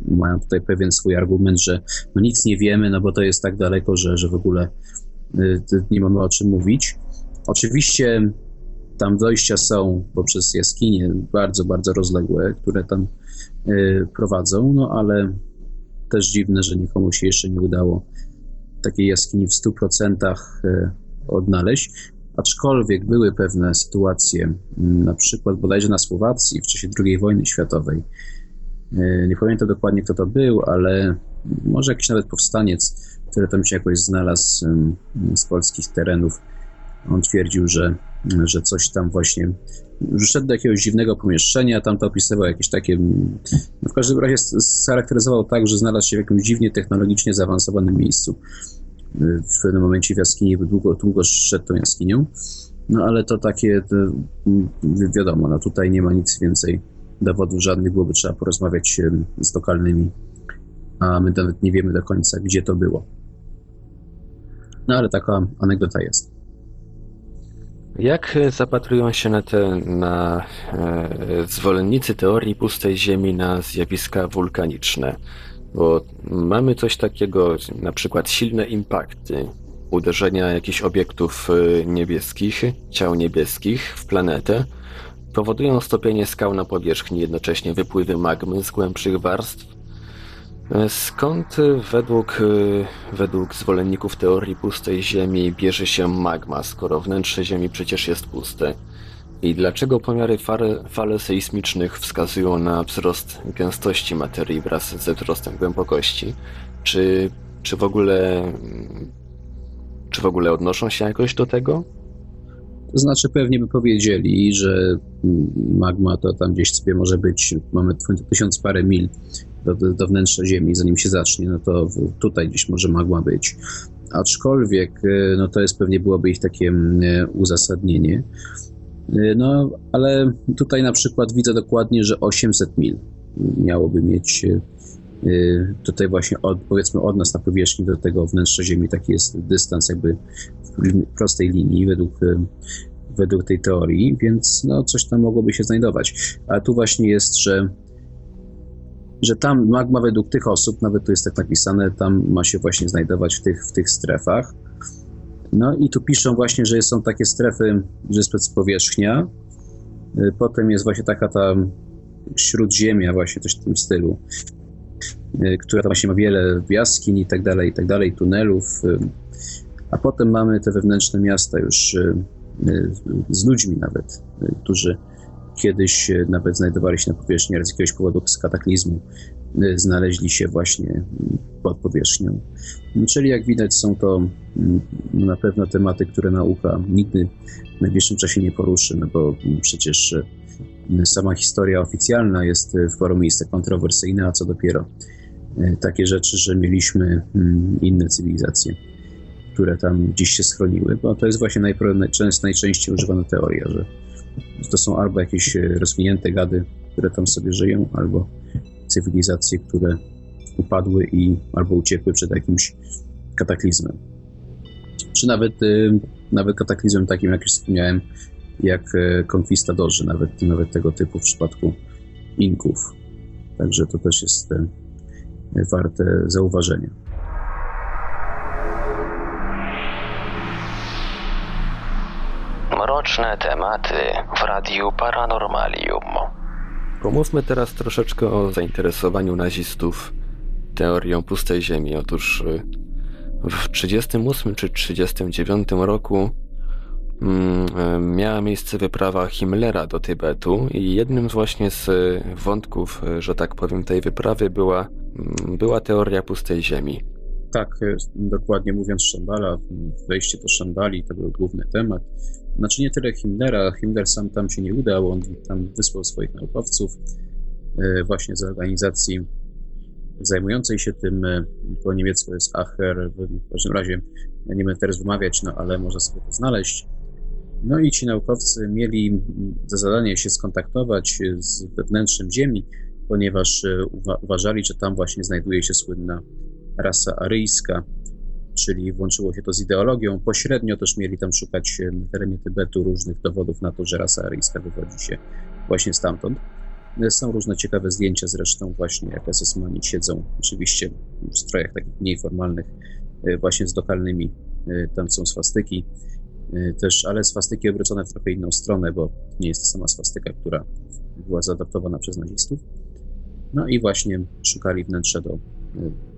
mają tutaj pewien swój argument, że no nic nie wiemy, no bo to jest tak daleko, że, że w ogóle y, nie mamy o czym mówić. Oczywiście tam dojścia są poprzez jaskinie bardzo, bardzo rozległe, które tam y, prowadzą, no ale też dziwne, że nikomu się jeszcze nie udało takiej jaskini w 100% y, odnaleźć. Aczkolwiek były pewne sytuacje, mm, na przykład bodajże na Słowacji w czasie II wojny światowej. E, nie pamiętam dokładnie, kto to był, ale może jakiś nawet powstaniec, który tam się jakoś znalazł z polskich terenów. On twierdził, że, że coś tam właśnie, że do jakiegoś dziwnego pomieszczenia, tam to opisywał jakieś takie, no w każdym razie scharakteryzował tak, że znalazł się w jakimś dziwnie technologicznie zaawansowanym miejscu w pewnym momencie w jaskini długo, długo szedł tą jaskinią. No ale to takie, to, mm, wiadomo, no tutaj nie ma nic więcej dowodów żadnych, byłoby trzeba porozmawiać z lokalnymi, a my nawet nie wiemy do końca, gdzie to było. No ale taka anegdota jest. Jak zapatrują się na te na e, zwolennicy teorii pustej Ziemi na zjawiska wulkaniczne? Bo mamy coś takiego, na przykład silne impakty, uderzenia jakichś obiektów y, niebieskich, ciał niebieskich w planetę, powodują stopienie skał na powierzchni, jednocześnie wypływy magmy z głębszych warstw. E, skąd według, y, według zwolenników teorii pustej Ziemi bierze się magma, skoro wnętrze Ziemi przecież jest puste? I dlaczego pomiary fale, fale sejsmicznych wskazują na wzrost gęstości materii wraz ze wzrostem głębokości? Czy, czy w ogóle czy w ogóle odnoszą się jakoś do tego? To znaczy pewnie by powiedzieli, że magma to tam gdzieś sobie może być, mamy tysiąc parę mil do, do, wnętrza Ziemi, zanim się zacznie, no to tutaj gdzieś może magma być. Aczkolwiek, e, no to jest pewnie byłoby ich takie e, uzasadnienie. Y, no, ale tutaj na przykład widzę dokładnie, że 800 mil miałoby mieć y, y, tutaj właśnie od, powiedzmy od nas na powierzchni do tego wnętrza Ziemi, taki jest dystans jakby w prostej linii według, według tej teorii, więc no coś tam mogłoby się znajdować. A tu właśnie jest, że że tam magma według tych osób, nawet tu jest tak napisane, tam ma się właśnie znajdować w tych, w tych strefach. No i tu piszą właśnie, że są takie strefy, że jest powierzchnia, y, potem jest właśnie taka ta śródziemia, właśnie coś w tym stylu, y, która tam właśnie ma wiele jaskiń i tak dalej, i tak dalej, tunelów, y, a potem mamy te wewnętrzne miasta już z ludźmi nawet, którzy kiedyś nawet znajdowali się na powierzchni, ale z jakiegoś powodu z kataklizmu znaleźli się właśnie pod powierzchnią. Czyli jak widać są to mm, na pewno tematy, które nauka nigdy w najbliższym czasie nie poruszy, no bo przecież e, sama historia oficjalna jest w paru miejscach kontrowersyjna, a co dopiero takie rzeczy, że mieliśmy mm, inne cywilizacje, które tam dziś się schroniły, bo to jest właśnie najczęściej używana teoria, że to są albo jakieś rozwinięte gady, które tam sobie żyją, albo cywilizacje, które upadły i albo uciekły przed jakimś kataklizmem. Czy nawet, y, nawet kataklizmem takim, jak już wspomniałem, jak y, konkwistadorzy, nawet, nawet tego typu w przypadku Inków. Także to też jest y, warte zauważenia. Mroczne tematy w Radiu Paranormalium. Pomówmy teraz troszeczkę o zainteresowaniu nazistów teorią pustej ziemi. Otóż w 38 czy 39 roku mm, miała miejsce wyprawa Himmlera do Tybetu i jednym z właśnie z wątków, że tak powiem, tej wyprawy była, mm, była teoria pustej ziemi. Tak, dokładnie mówiąc Szambala, wejście do Szambali to był główny temat. Znaczy nie tyle Himmlera, Himmler sam tam się nie udał, on tam wysłał swoich naukowców e, właśnie z organizacji zajmującej się tym, e, po niemiecku jest Acher, w każdym razie nie będę teraz wymawiać, no ale można sobie to znaleźć. No i ci naukowcy mieli za zadanie się skontaktować z wewnętrzem Ziemi, ponieważ e, uwa uważali, że tam właśnie znajduje się słynna rasa aryjska, czyli włączyło się to z ideologią. Pośrednio też mieli tam szukać na terenie Tybetu różnych dowodów na to, że rasa aryjska wywodzi się właśnie stamtąd. Są różne ciekawe zdjęcia zresztą właśnie, jak SS-mani siedzą oczywiście w strojach takich mniej formalnych, e, właśnie z lokalnymi, e, tam są swastyki e, też, ale swastyki obrócone w trochę inną stronę, bo nie jest to sama swastyka, która była zaadaptowana przez nazistów. No i właśnie szukali wnętrza do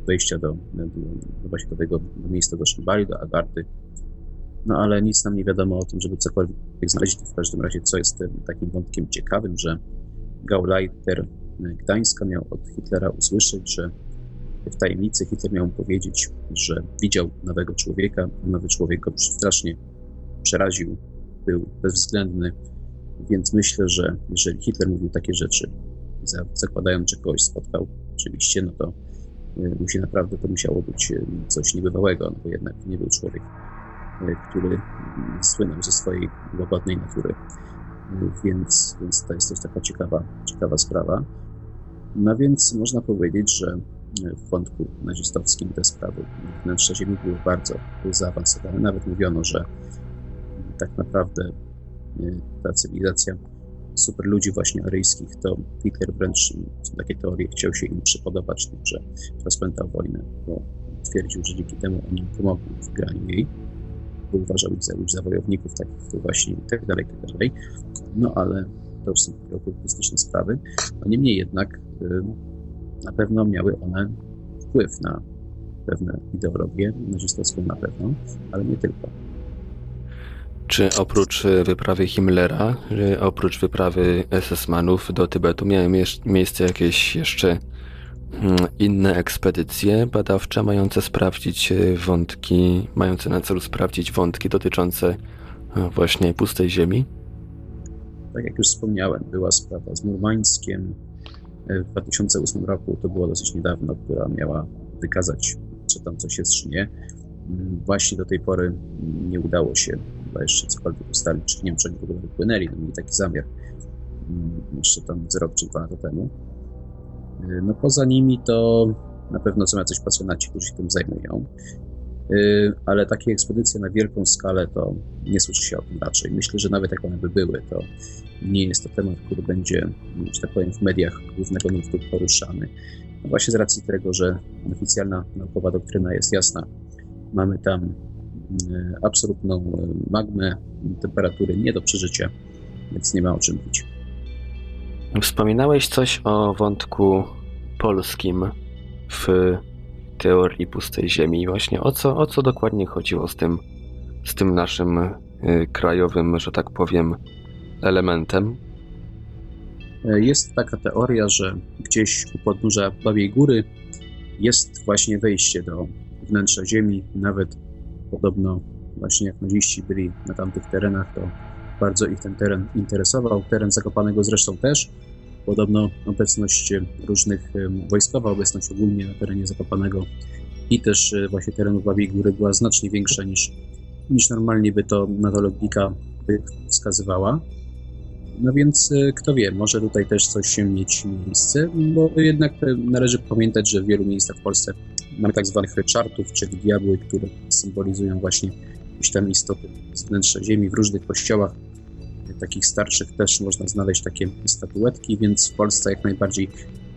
wejścia do, do, właśnie do tego do miejsca do Agarty. No ale nic nam nie wiadomo o tym, żeby cokolwiek znaleźli. W każdym razie, co jest takim wątkiem ciekawym, że Gauleiter Gdańska miał od Hitlera usłyszeć, że w tajemnicy Hitler miał mu powiedzieć, że widział nowego człowieka, nowy człowiek go strasznie przeraził, był bezwzględny, więc myślę, że jeżeli Hitler mówił takie rzeczy, zakładając, że kogoś spotkał, oczywiście, no to musi naprawdę to musiało być y, coś niebywałego, no bo jednak nie był człowiek, y, który słynął ze swojej łagodnej natury więc, więc to jest też taka ciekawa, ciekawa sprawa. No więc można powiedzieć, że w wątku nazistowskim te sprawy wnętrza Ziemi były bardzo zaawansowane. Nawet mówiono, że tak naprawdę ta cywilizacja superludzi właśnie aryjskich, to Hitler wręcz takie teorie, chciał się im przypodobać tym, że rozpętał wojnę, bo twierdził, że dzięki temu oni pomogli w graniu jej bo uważał ich za, za wojowników takich właśnie i tak dalej, i tak dalej. No ale to już są takie okultystyczne sprawy. No niemniej jednak na pewno miały one wpływ na pewne ideologie, nazistowską na pewno, ale nie tylko. Czy oprócz wyprawy Himmlera, oprócz wyprawy SS-manów do Tybetu miały miejsce jakieś jeszcze Hmm, inne ekspedycje badawcze mające sprawdzić e, wątki, mające na celu sprawdzić wątki dotyczące e, właśnie pustej ziemi? Tak jak już wspomniałem, była sprawa z Murmańskiem e, w 2008 roku, to było dosyć niedawno, która miała wykazać, czy tam coś jest, czy nie. Mm, właśnie do tej pory nie udało się chyba jeszcze cokolwiek ustalić, nie wiem, czy oni w ogóle wypłynęli, no mieli taki zamiar mm, jeszcze tam z rok czy dwa lata temu. Y, no poza nimi to na pewno są jacyś pasjonaci, którzy się tym zajmują, y, ale takie ekspedycje na wielką skalę to nie słyszy się o tym raczej. Myślę, że nawet jak one by były, to nie jest to temat, który będzie, że tak powiem, w mediach głównego nurtu poruszany. No właśnie z racji tego, że oficjalna naukowa doktryna jest jasna. Mamy tam y, absolutną magmę, temperatury nie do przeżycia, więc nie ma o czym mówić. Wspominałeś coś o wątku polskim w teorii pustej ziemi. Właśnie o co, o co dokładnie chodziło z tym, z tym naszym y, krajowym, że tak powiem, elementem? Jest taka teoria, że gdzieś u podnóża Babiej Góry jest właśnie wejście do wnętrza Ziemi. Nawet podobno właśnie jak naziści byli na tamtych terenach, to bardzo ich ten teren interesował. Teren Zakopanego zresztą też. Podobno obecność różnych, wojskowa obecność ogólnie na terenie Zakopanego i też e, właśnie terenu Babiej Góry była znacznie większa niż, niż normalnie by to na to logika wskazywała. No więc e, kto wie, może tutaj też coś się mieć miejsce, bo jednak e, należy pamiętać, że w wielu miejscach w Polsce mamy tak zwanych czartów, czyli diabły, które symbolizują właśnie jakieś tam istoty z wnętrza ziemi w różnych kościołach takich starszych też można znaleźć takie statuetki, więc w Polsce jak najbardziej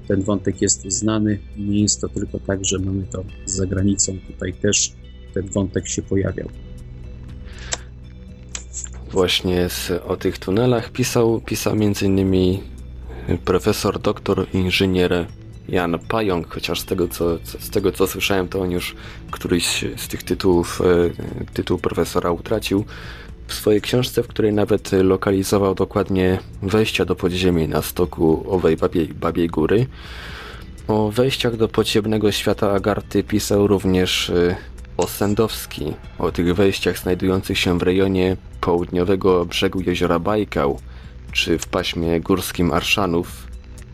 ten wątek jest znany. Nie jest to tylko tak, że mamy to za granicą. Tutaj też ten wątek się pojawiał. Właśnie z, o tych tunelach pisał, pisał m.in. profesor, doktor, inżynier Jan Pająk, chociaż z tego co, z tego co słyszałem, to on już któryś z tych tytułów, e, tytuł profesora utracił. W swojej książce, w której nawet lokalizował dokładnie wejścia do podziemi na stoku owej babiej, babiej góry. O wejściach do podziemnego świata Agarty pisał również e, Osendowski, o tych wejściach znajdujących się w rejonie południowego brzegu jeziora Bajkał, czy w paśmie górskim Arszanów,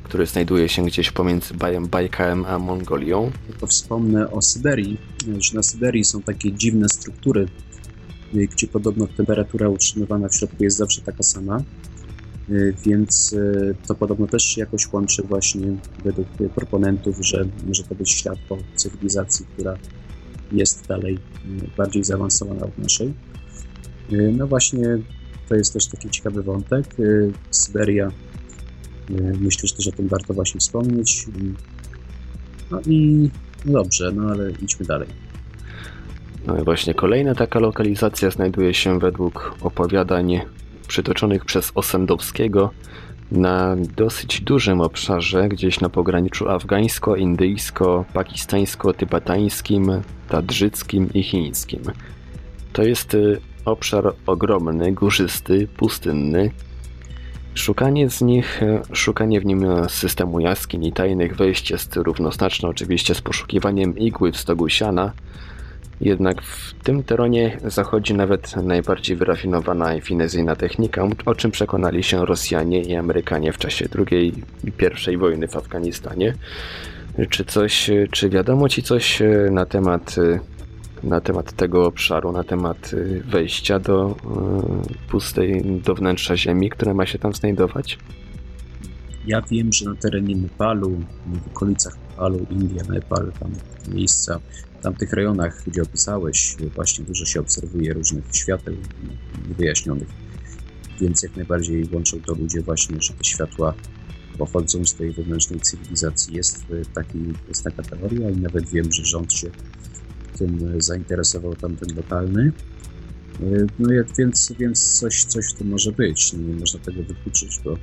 który znajduje się gdzieś pomiędzy Bajkałem a Mongolią. Tylko wspomnę o Syberii, że na Syberii są takie dziwne struktury, y, gdzie podobno temperatura utrzymywana w środku jest zawsze taka sama, y, więc y, to podobno też się jakoś łączy właśnie według proponentów, że może to być ślad po cywilizacji, która jest dalej bardziej zaawansowana od naszej. No właśnie, to jest też taki ciekawy wątek. Syberia E, myślę, że też o tym warto właśnie wspomnieć. No i dobrze, no ale idźmy dalej. No i właśnie kolejna taka lokalizacja znajduje się według opowiadań przytoczonych przez Osendowskiego na dosyć dużym obszarze, gdzieś na pograniczu afgańsko-indyjsko-pakistańsko-tybetańskim, tadżyckim i chińskim. To jest y, obszar ogromny, górzysty, pustynny, Szukanie z nich, e, szukanie w nim systemu jaskiń i tajnych wejść jest równoznaczne oczywiście z poszukiwaniem igły w stogu siana, jednak w tym teronie zachodzi nawet najbardziej wyrafinowana i finezyjna technika, o czym przekonali się Rosjanie i Amerykanie w czasie II i I wojny w Afganistanie. Czy coś, czy wiadomo Ci coś e, na temat e, na temat tego obszaru, na temat y, wejścia do pustej, do wnętrza Ziemi, które ma się tam znajdować? Ja wiem, że na terenie Nepalu, w okolicach Nepalu, India, Nepal, tam miejsca, w tamtych rejonach, gdzie opisałeś, właśnie dużo się obserwuje różnych świateł niewyjaśnionych, więc jak najbardziej łączą to ludzie właśnie, że te światła pochodzą z tej wewnętrznej cywilizacji. Jest, y, taki, jest taka teoria i nawet wiem, że rząd się tym zainteresował tamten lokalny. No jak więc, więc coś, coś w tym może być. Nie można tego wykluczyć, bo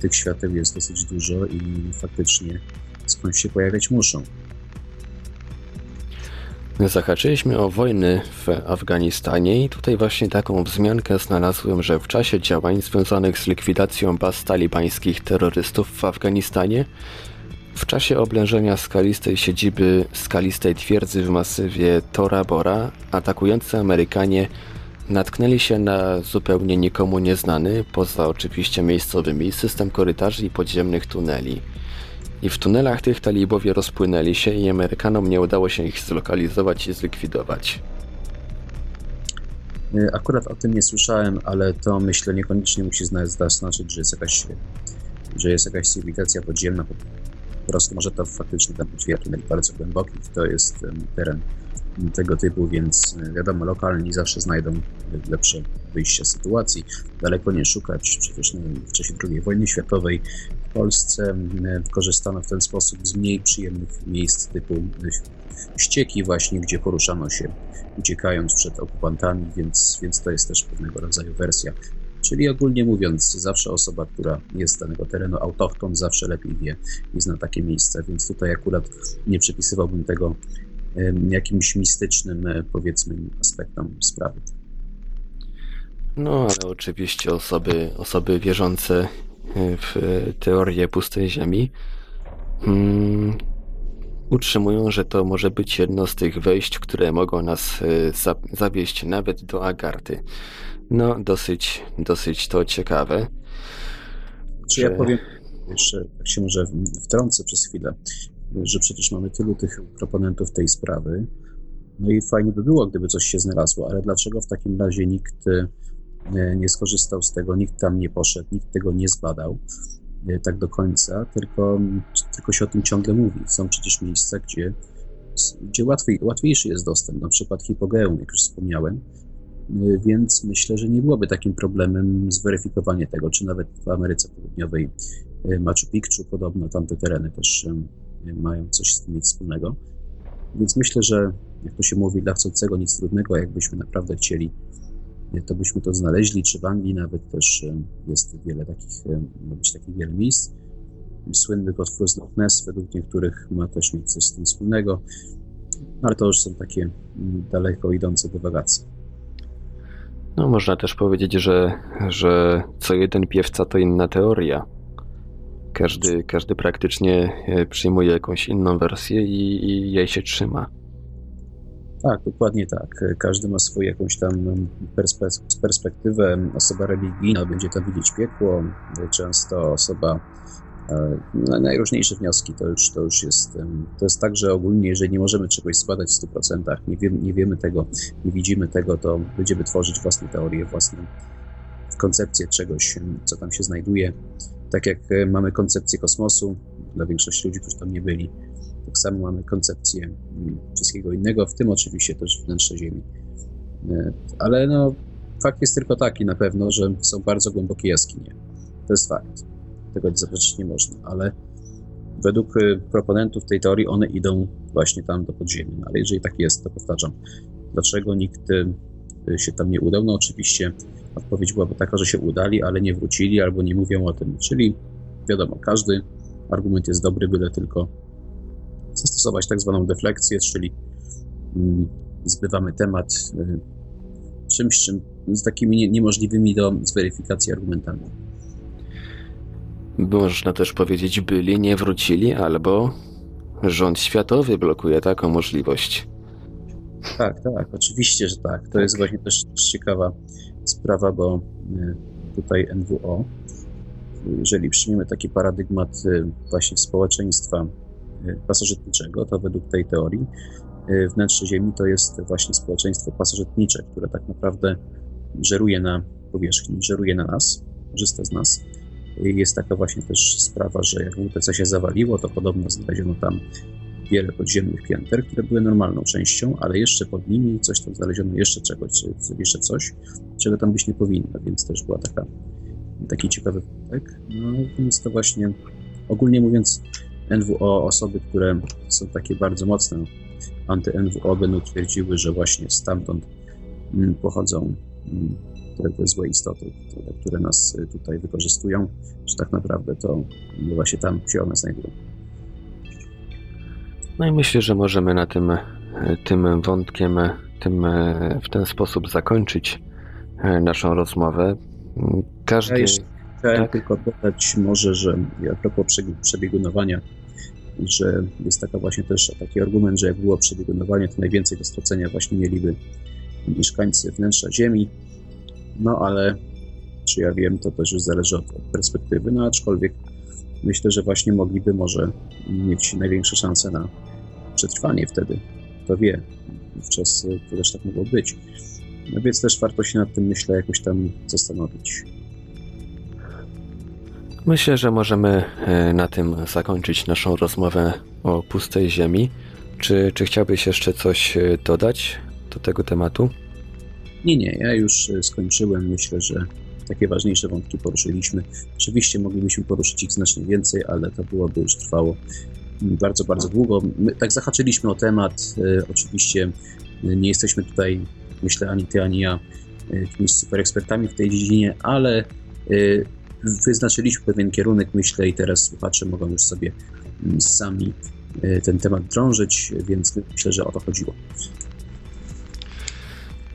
tych świateł jest dosyć dużo i faktycznie skąd się pojawiać muszą. Zahaczyliśmy o wojny w Afganistanie i tutaj właśnie taką wzmiankę znalazłem, że w czasie działań związanych z likwidacją baz talibańskich terrorystów w Afganistanie w czasie oblężenia skalistej siedziby skalistej twierdzy w masywie Tora Bora atakujący Amerykanie natknęli się na zupełnie nikomu nieznany, poza oczywiście miejscowymi, system korytarzy i podziemnych tuneli. I w tunelach tych talibowie rozpłynęli się i Amerykanom nie udało się ich zlokalizować i zlikwidować. E, akurat o tym nie słyszałem, ale to myślę niekoniecznie musi znaczyć, że jest jakaś, że jest jakaś cywilizacja podziemna po prostu może to faktycznie tam być tuneli bardzo głębokich, to jest teren tego typu, więc e, wiadomo, lokalni zawsze znajdą lepsze wyjście z sytuacji. Daleko nie szukać, przecież no, w czasie II wojny światowej w Polsce korzystano w ten sposób z mniej przyjemnych miejsc typu e, ścieki właśnie, gdzie poruszano się uciekając przed okupantami, więc, więc to jest też pewnego rodzaju wersja Czyli ogólnie mówiąc, zawsze osoba, która jest z danego terenu autochton, zawsze lepiej wie i zna takie miejsca, więc tutaj akurat nie przypisywałbym tego jakimś mistycznym, e, powiedzmy, aspektom sprawy. No, ale oczywiście osoby, osoby wierzące e, w teorię pustej ziemi hmm, utrzymują, że to może być jedno z tych wejść, które mogą nas e, zawieść nawet do Agarty. No, dosyć, dosyć to ciekawe. Czy ja powiem jeszcze, tak się może wtrącę przez chwilę, że przecież mamy tylu tych proponentów tej sprawy. No i fajnie by było, gdyby coś się znalazło, ale dlaczego w takim razie nikt e, nie skorzystał z tego, nikt tam nie poszedł, nikt tego nie zbadał e, tak do końca, tylko, tylko się o tym ciągle mówi. Są przecież miejsca, gdzie, gdzie łatwiej, łatwiejszy jest dostęp, na przykład hipogeum, jak już wspomniałem, więc myślę, że nie byłoby takim problemem zweryfikowanie tego, czy nawet w Ameryce Południowej e, Machu Picchu podobno tamte tereny też e, mają coś z tym mieć wspólnego. Więc myślę, że jak to się mówi, dla chcącego nic trudnego, jakbyśmy naprawdę chcieli, e, to byśmy to znaleźli, czy w Anglii nawet też jest wiele takich, ma być takich wiele miejsc. słynny potwór z Loch Ness według niektórych ma też mieć coś z tym wspólnego, ale to już są takie mm, daleko idące dywagacje. No, można też powiedzieć, że, że co jeden piewca to inna teoria. Każdy, każdy praktycznie e, przyjmuje jakąś inną wersję i, i jej się trzyma. Tak, dokładnie tak. Każdy ma swoją jakąś tam perspe- perspektywę. Osoba religijna będzie tam widzieć piekło, często osoba no, najróżniejsze wnioski to już, to już jest, to jest tak, że ogólnie, jeżeli nie możemy czegoś składać w 100%, nie, wie, nie wiemy tego, nie widzimy tego, to będziemy tworzyć własne teorie, własne koncepcje czegoś, co tam się znajduje. Tak jak e, mamy koncepcję kosmosu, dla większości ludzi, którzy tam nie byli, tak samo mamy koncepcję mm, wszystkiego innego, w tym oczywiście też wnętrze Ziemi. E, ale no, fakt jest tylko taki na pewno, że są bardzo głębokie jaskinie. To jest fakt. Tego zaprzeczyć nie można, ale według e, proponentów tej teorii one idą właśnie tam do podziemi. No, ale jeżeli tak jest, to powtarzam, dlaczego nikt się tam nie udał? No oczywiście odpowiedź byłaby taka, że się udali, ale nie wrócili albo nie mówią o tym. Czyli wiadomo, każdy argument jest dobry, byle tylko zastosować tak zwaną defleksję, czyli mm, zbywamy temat y, czymś, czym, z takimi niemożliwymi do zweryfikacji argumentami. Można też powiedzieć, byli, nie wrócili, albo rząd światowy blokuje taką możliwość. Tak, tak, oczywiście, że tak. To jest właśnie też ciekawa sprawa, bo y, tutaj NWO, jeżeli przyjmiemy taki paradygmat y, właśnie społeczeństwa pasożytniczego, to według tej teorii wnętrze Ziemi to jest właśnie społeczeństwo pasożytnicze, które tak naprawdę żeruje na powierzchni, żeruje na nas, korzysta z nas. Jest taka właśnie też sprawa, że jak WTC się zawaliło, to podobno znaleziono tam wiele podziemnych pięter, które były normalną częścią, ale jeszcze pod nimi coś tam znaleziono, jeszcze czegoś, jeszcze coś, czego tam być nie powinno, więc też była taka, taki ciekawy wątek. No więc to właśnie, ogólnie mówiąc, NWO, osoby, które są takie bardzo mocne anty-NWO, będą twierdziły, że właśnie stamtąd mm, pochodzą mm, te, te złe istoty, które nas tutaj wykorzystują, że tak naprawdę to właśnie tam się one znajdują. No i myślę, że możemy na tym, tym wątkiem tym, w ten sposób zakończyć e, naszą rozmowę. Każdy... Ja chciałem tak? tylko dodać może, że a propos przebiegunowania, że jest taka właśnie też taki argument, że jak było przebiegunowanie, to najwięcej do stracenia właśnie mieliby mieszkańcy wnętrza Ziemi. No ale czy ja wiem, to też już zależy od perspektywy, no aczkolwiek myślę, że właśnie mogliby może mieć największe szanse na przetrwanie wtedy. Kto wie, wówczas to też tak mogło być. No więc też warto się nad tym, myślę, jakoś tam zastanowić. Myślę, że możemy e, na tym zakończyć naszą rozmowę o pustej ziemi. Czy, czy chciałbyś jeszcze coś e, dodać do tego tematu? Nie, nie, ja już e, skończyłem. Myślę, że takie ważniejsze wątki poruszyliśmy. Oczywiście moglibyśmy poruszyć ich znacznie więcej, ale to byłoby już trwało bardzo, bardzo długo. My tak zahaczyliśmy o temat. Oczywiście nie jesteśmy tutaj, myślę, ani ty, ani ja jakimiś super ekspertami w tej dziedzinie, ale wyznaczyliśmy pewien kierunek, myślę, i teraz słuchacze mogą już sobie mm, sami e, ten temat drążyć, więc myślę, że o to chodziło.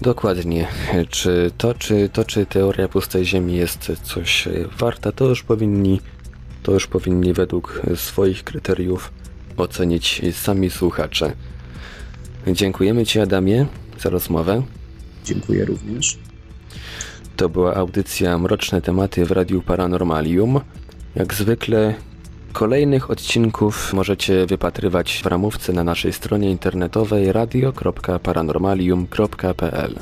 Dokładnie. Czy to, czy to, czy teoria pustej Ziemi jest coś warta, to już powinni, to już powinni według swoich kryteriów ocenić sami słuchacze. Dziękujemy Ci, Adamie, za rozmowę. Dziękuję również. To była audycja Mroczne Tematy w Radiu Paranormalium. Jak zwykle kolejnych odcinków możecie wypatrywać w ramówce na naszej stronie internetowej radio.paranormalium.pl.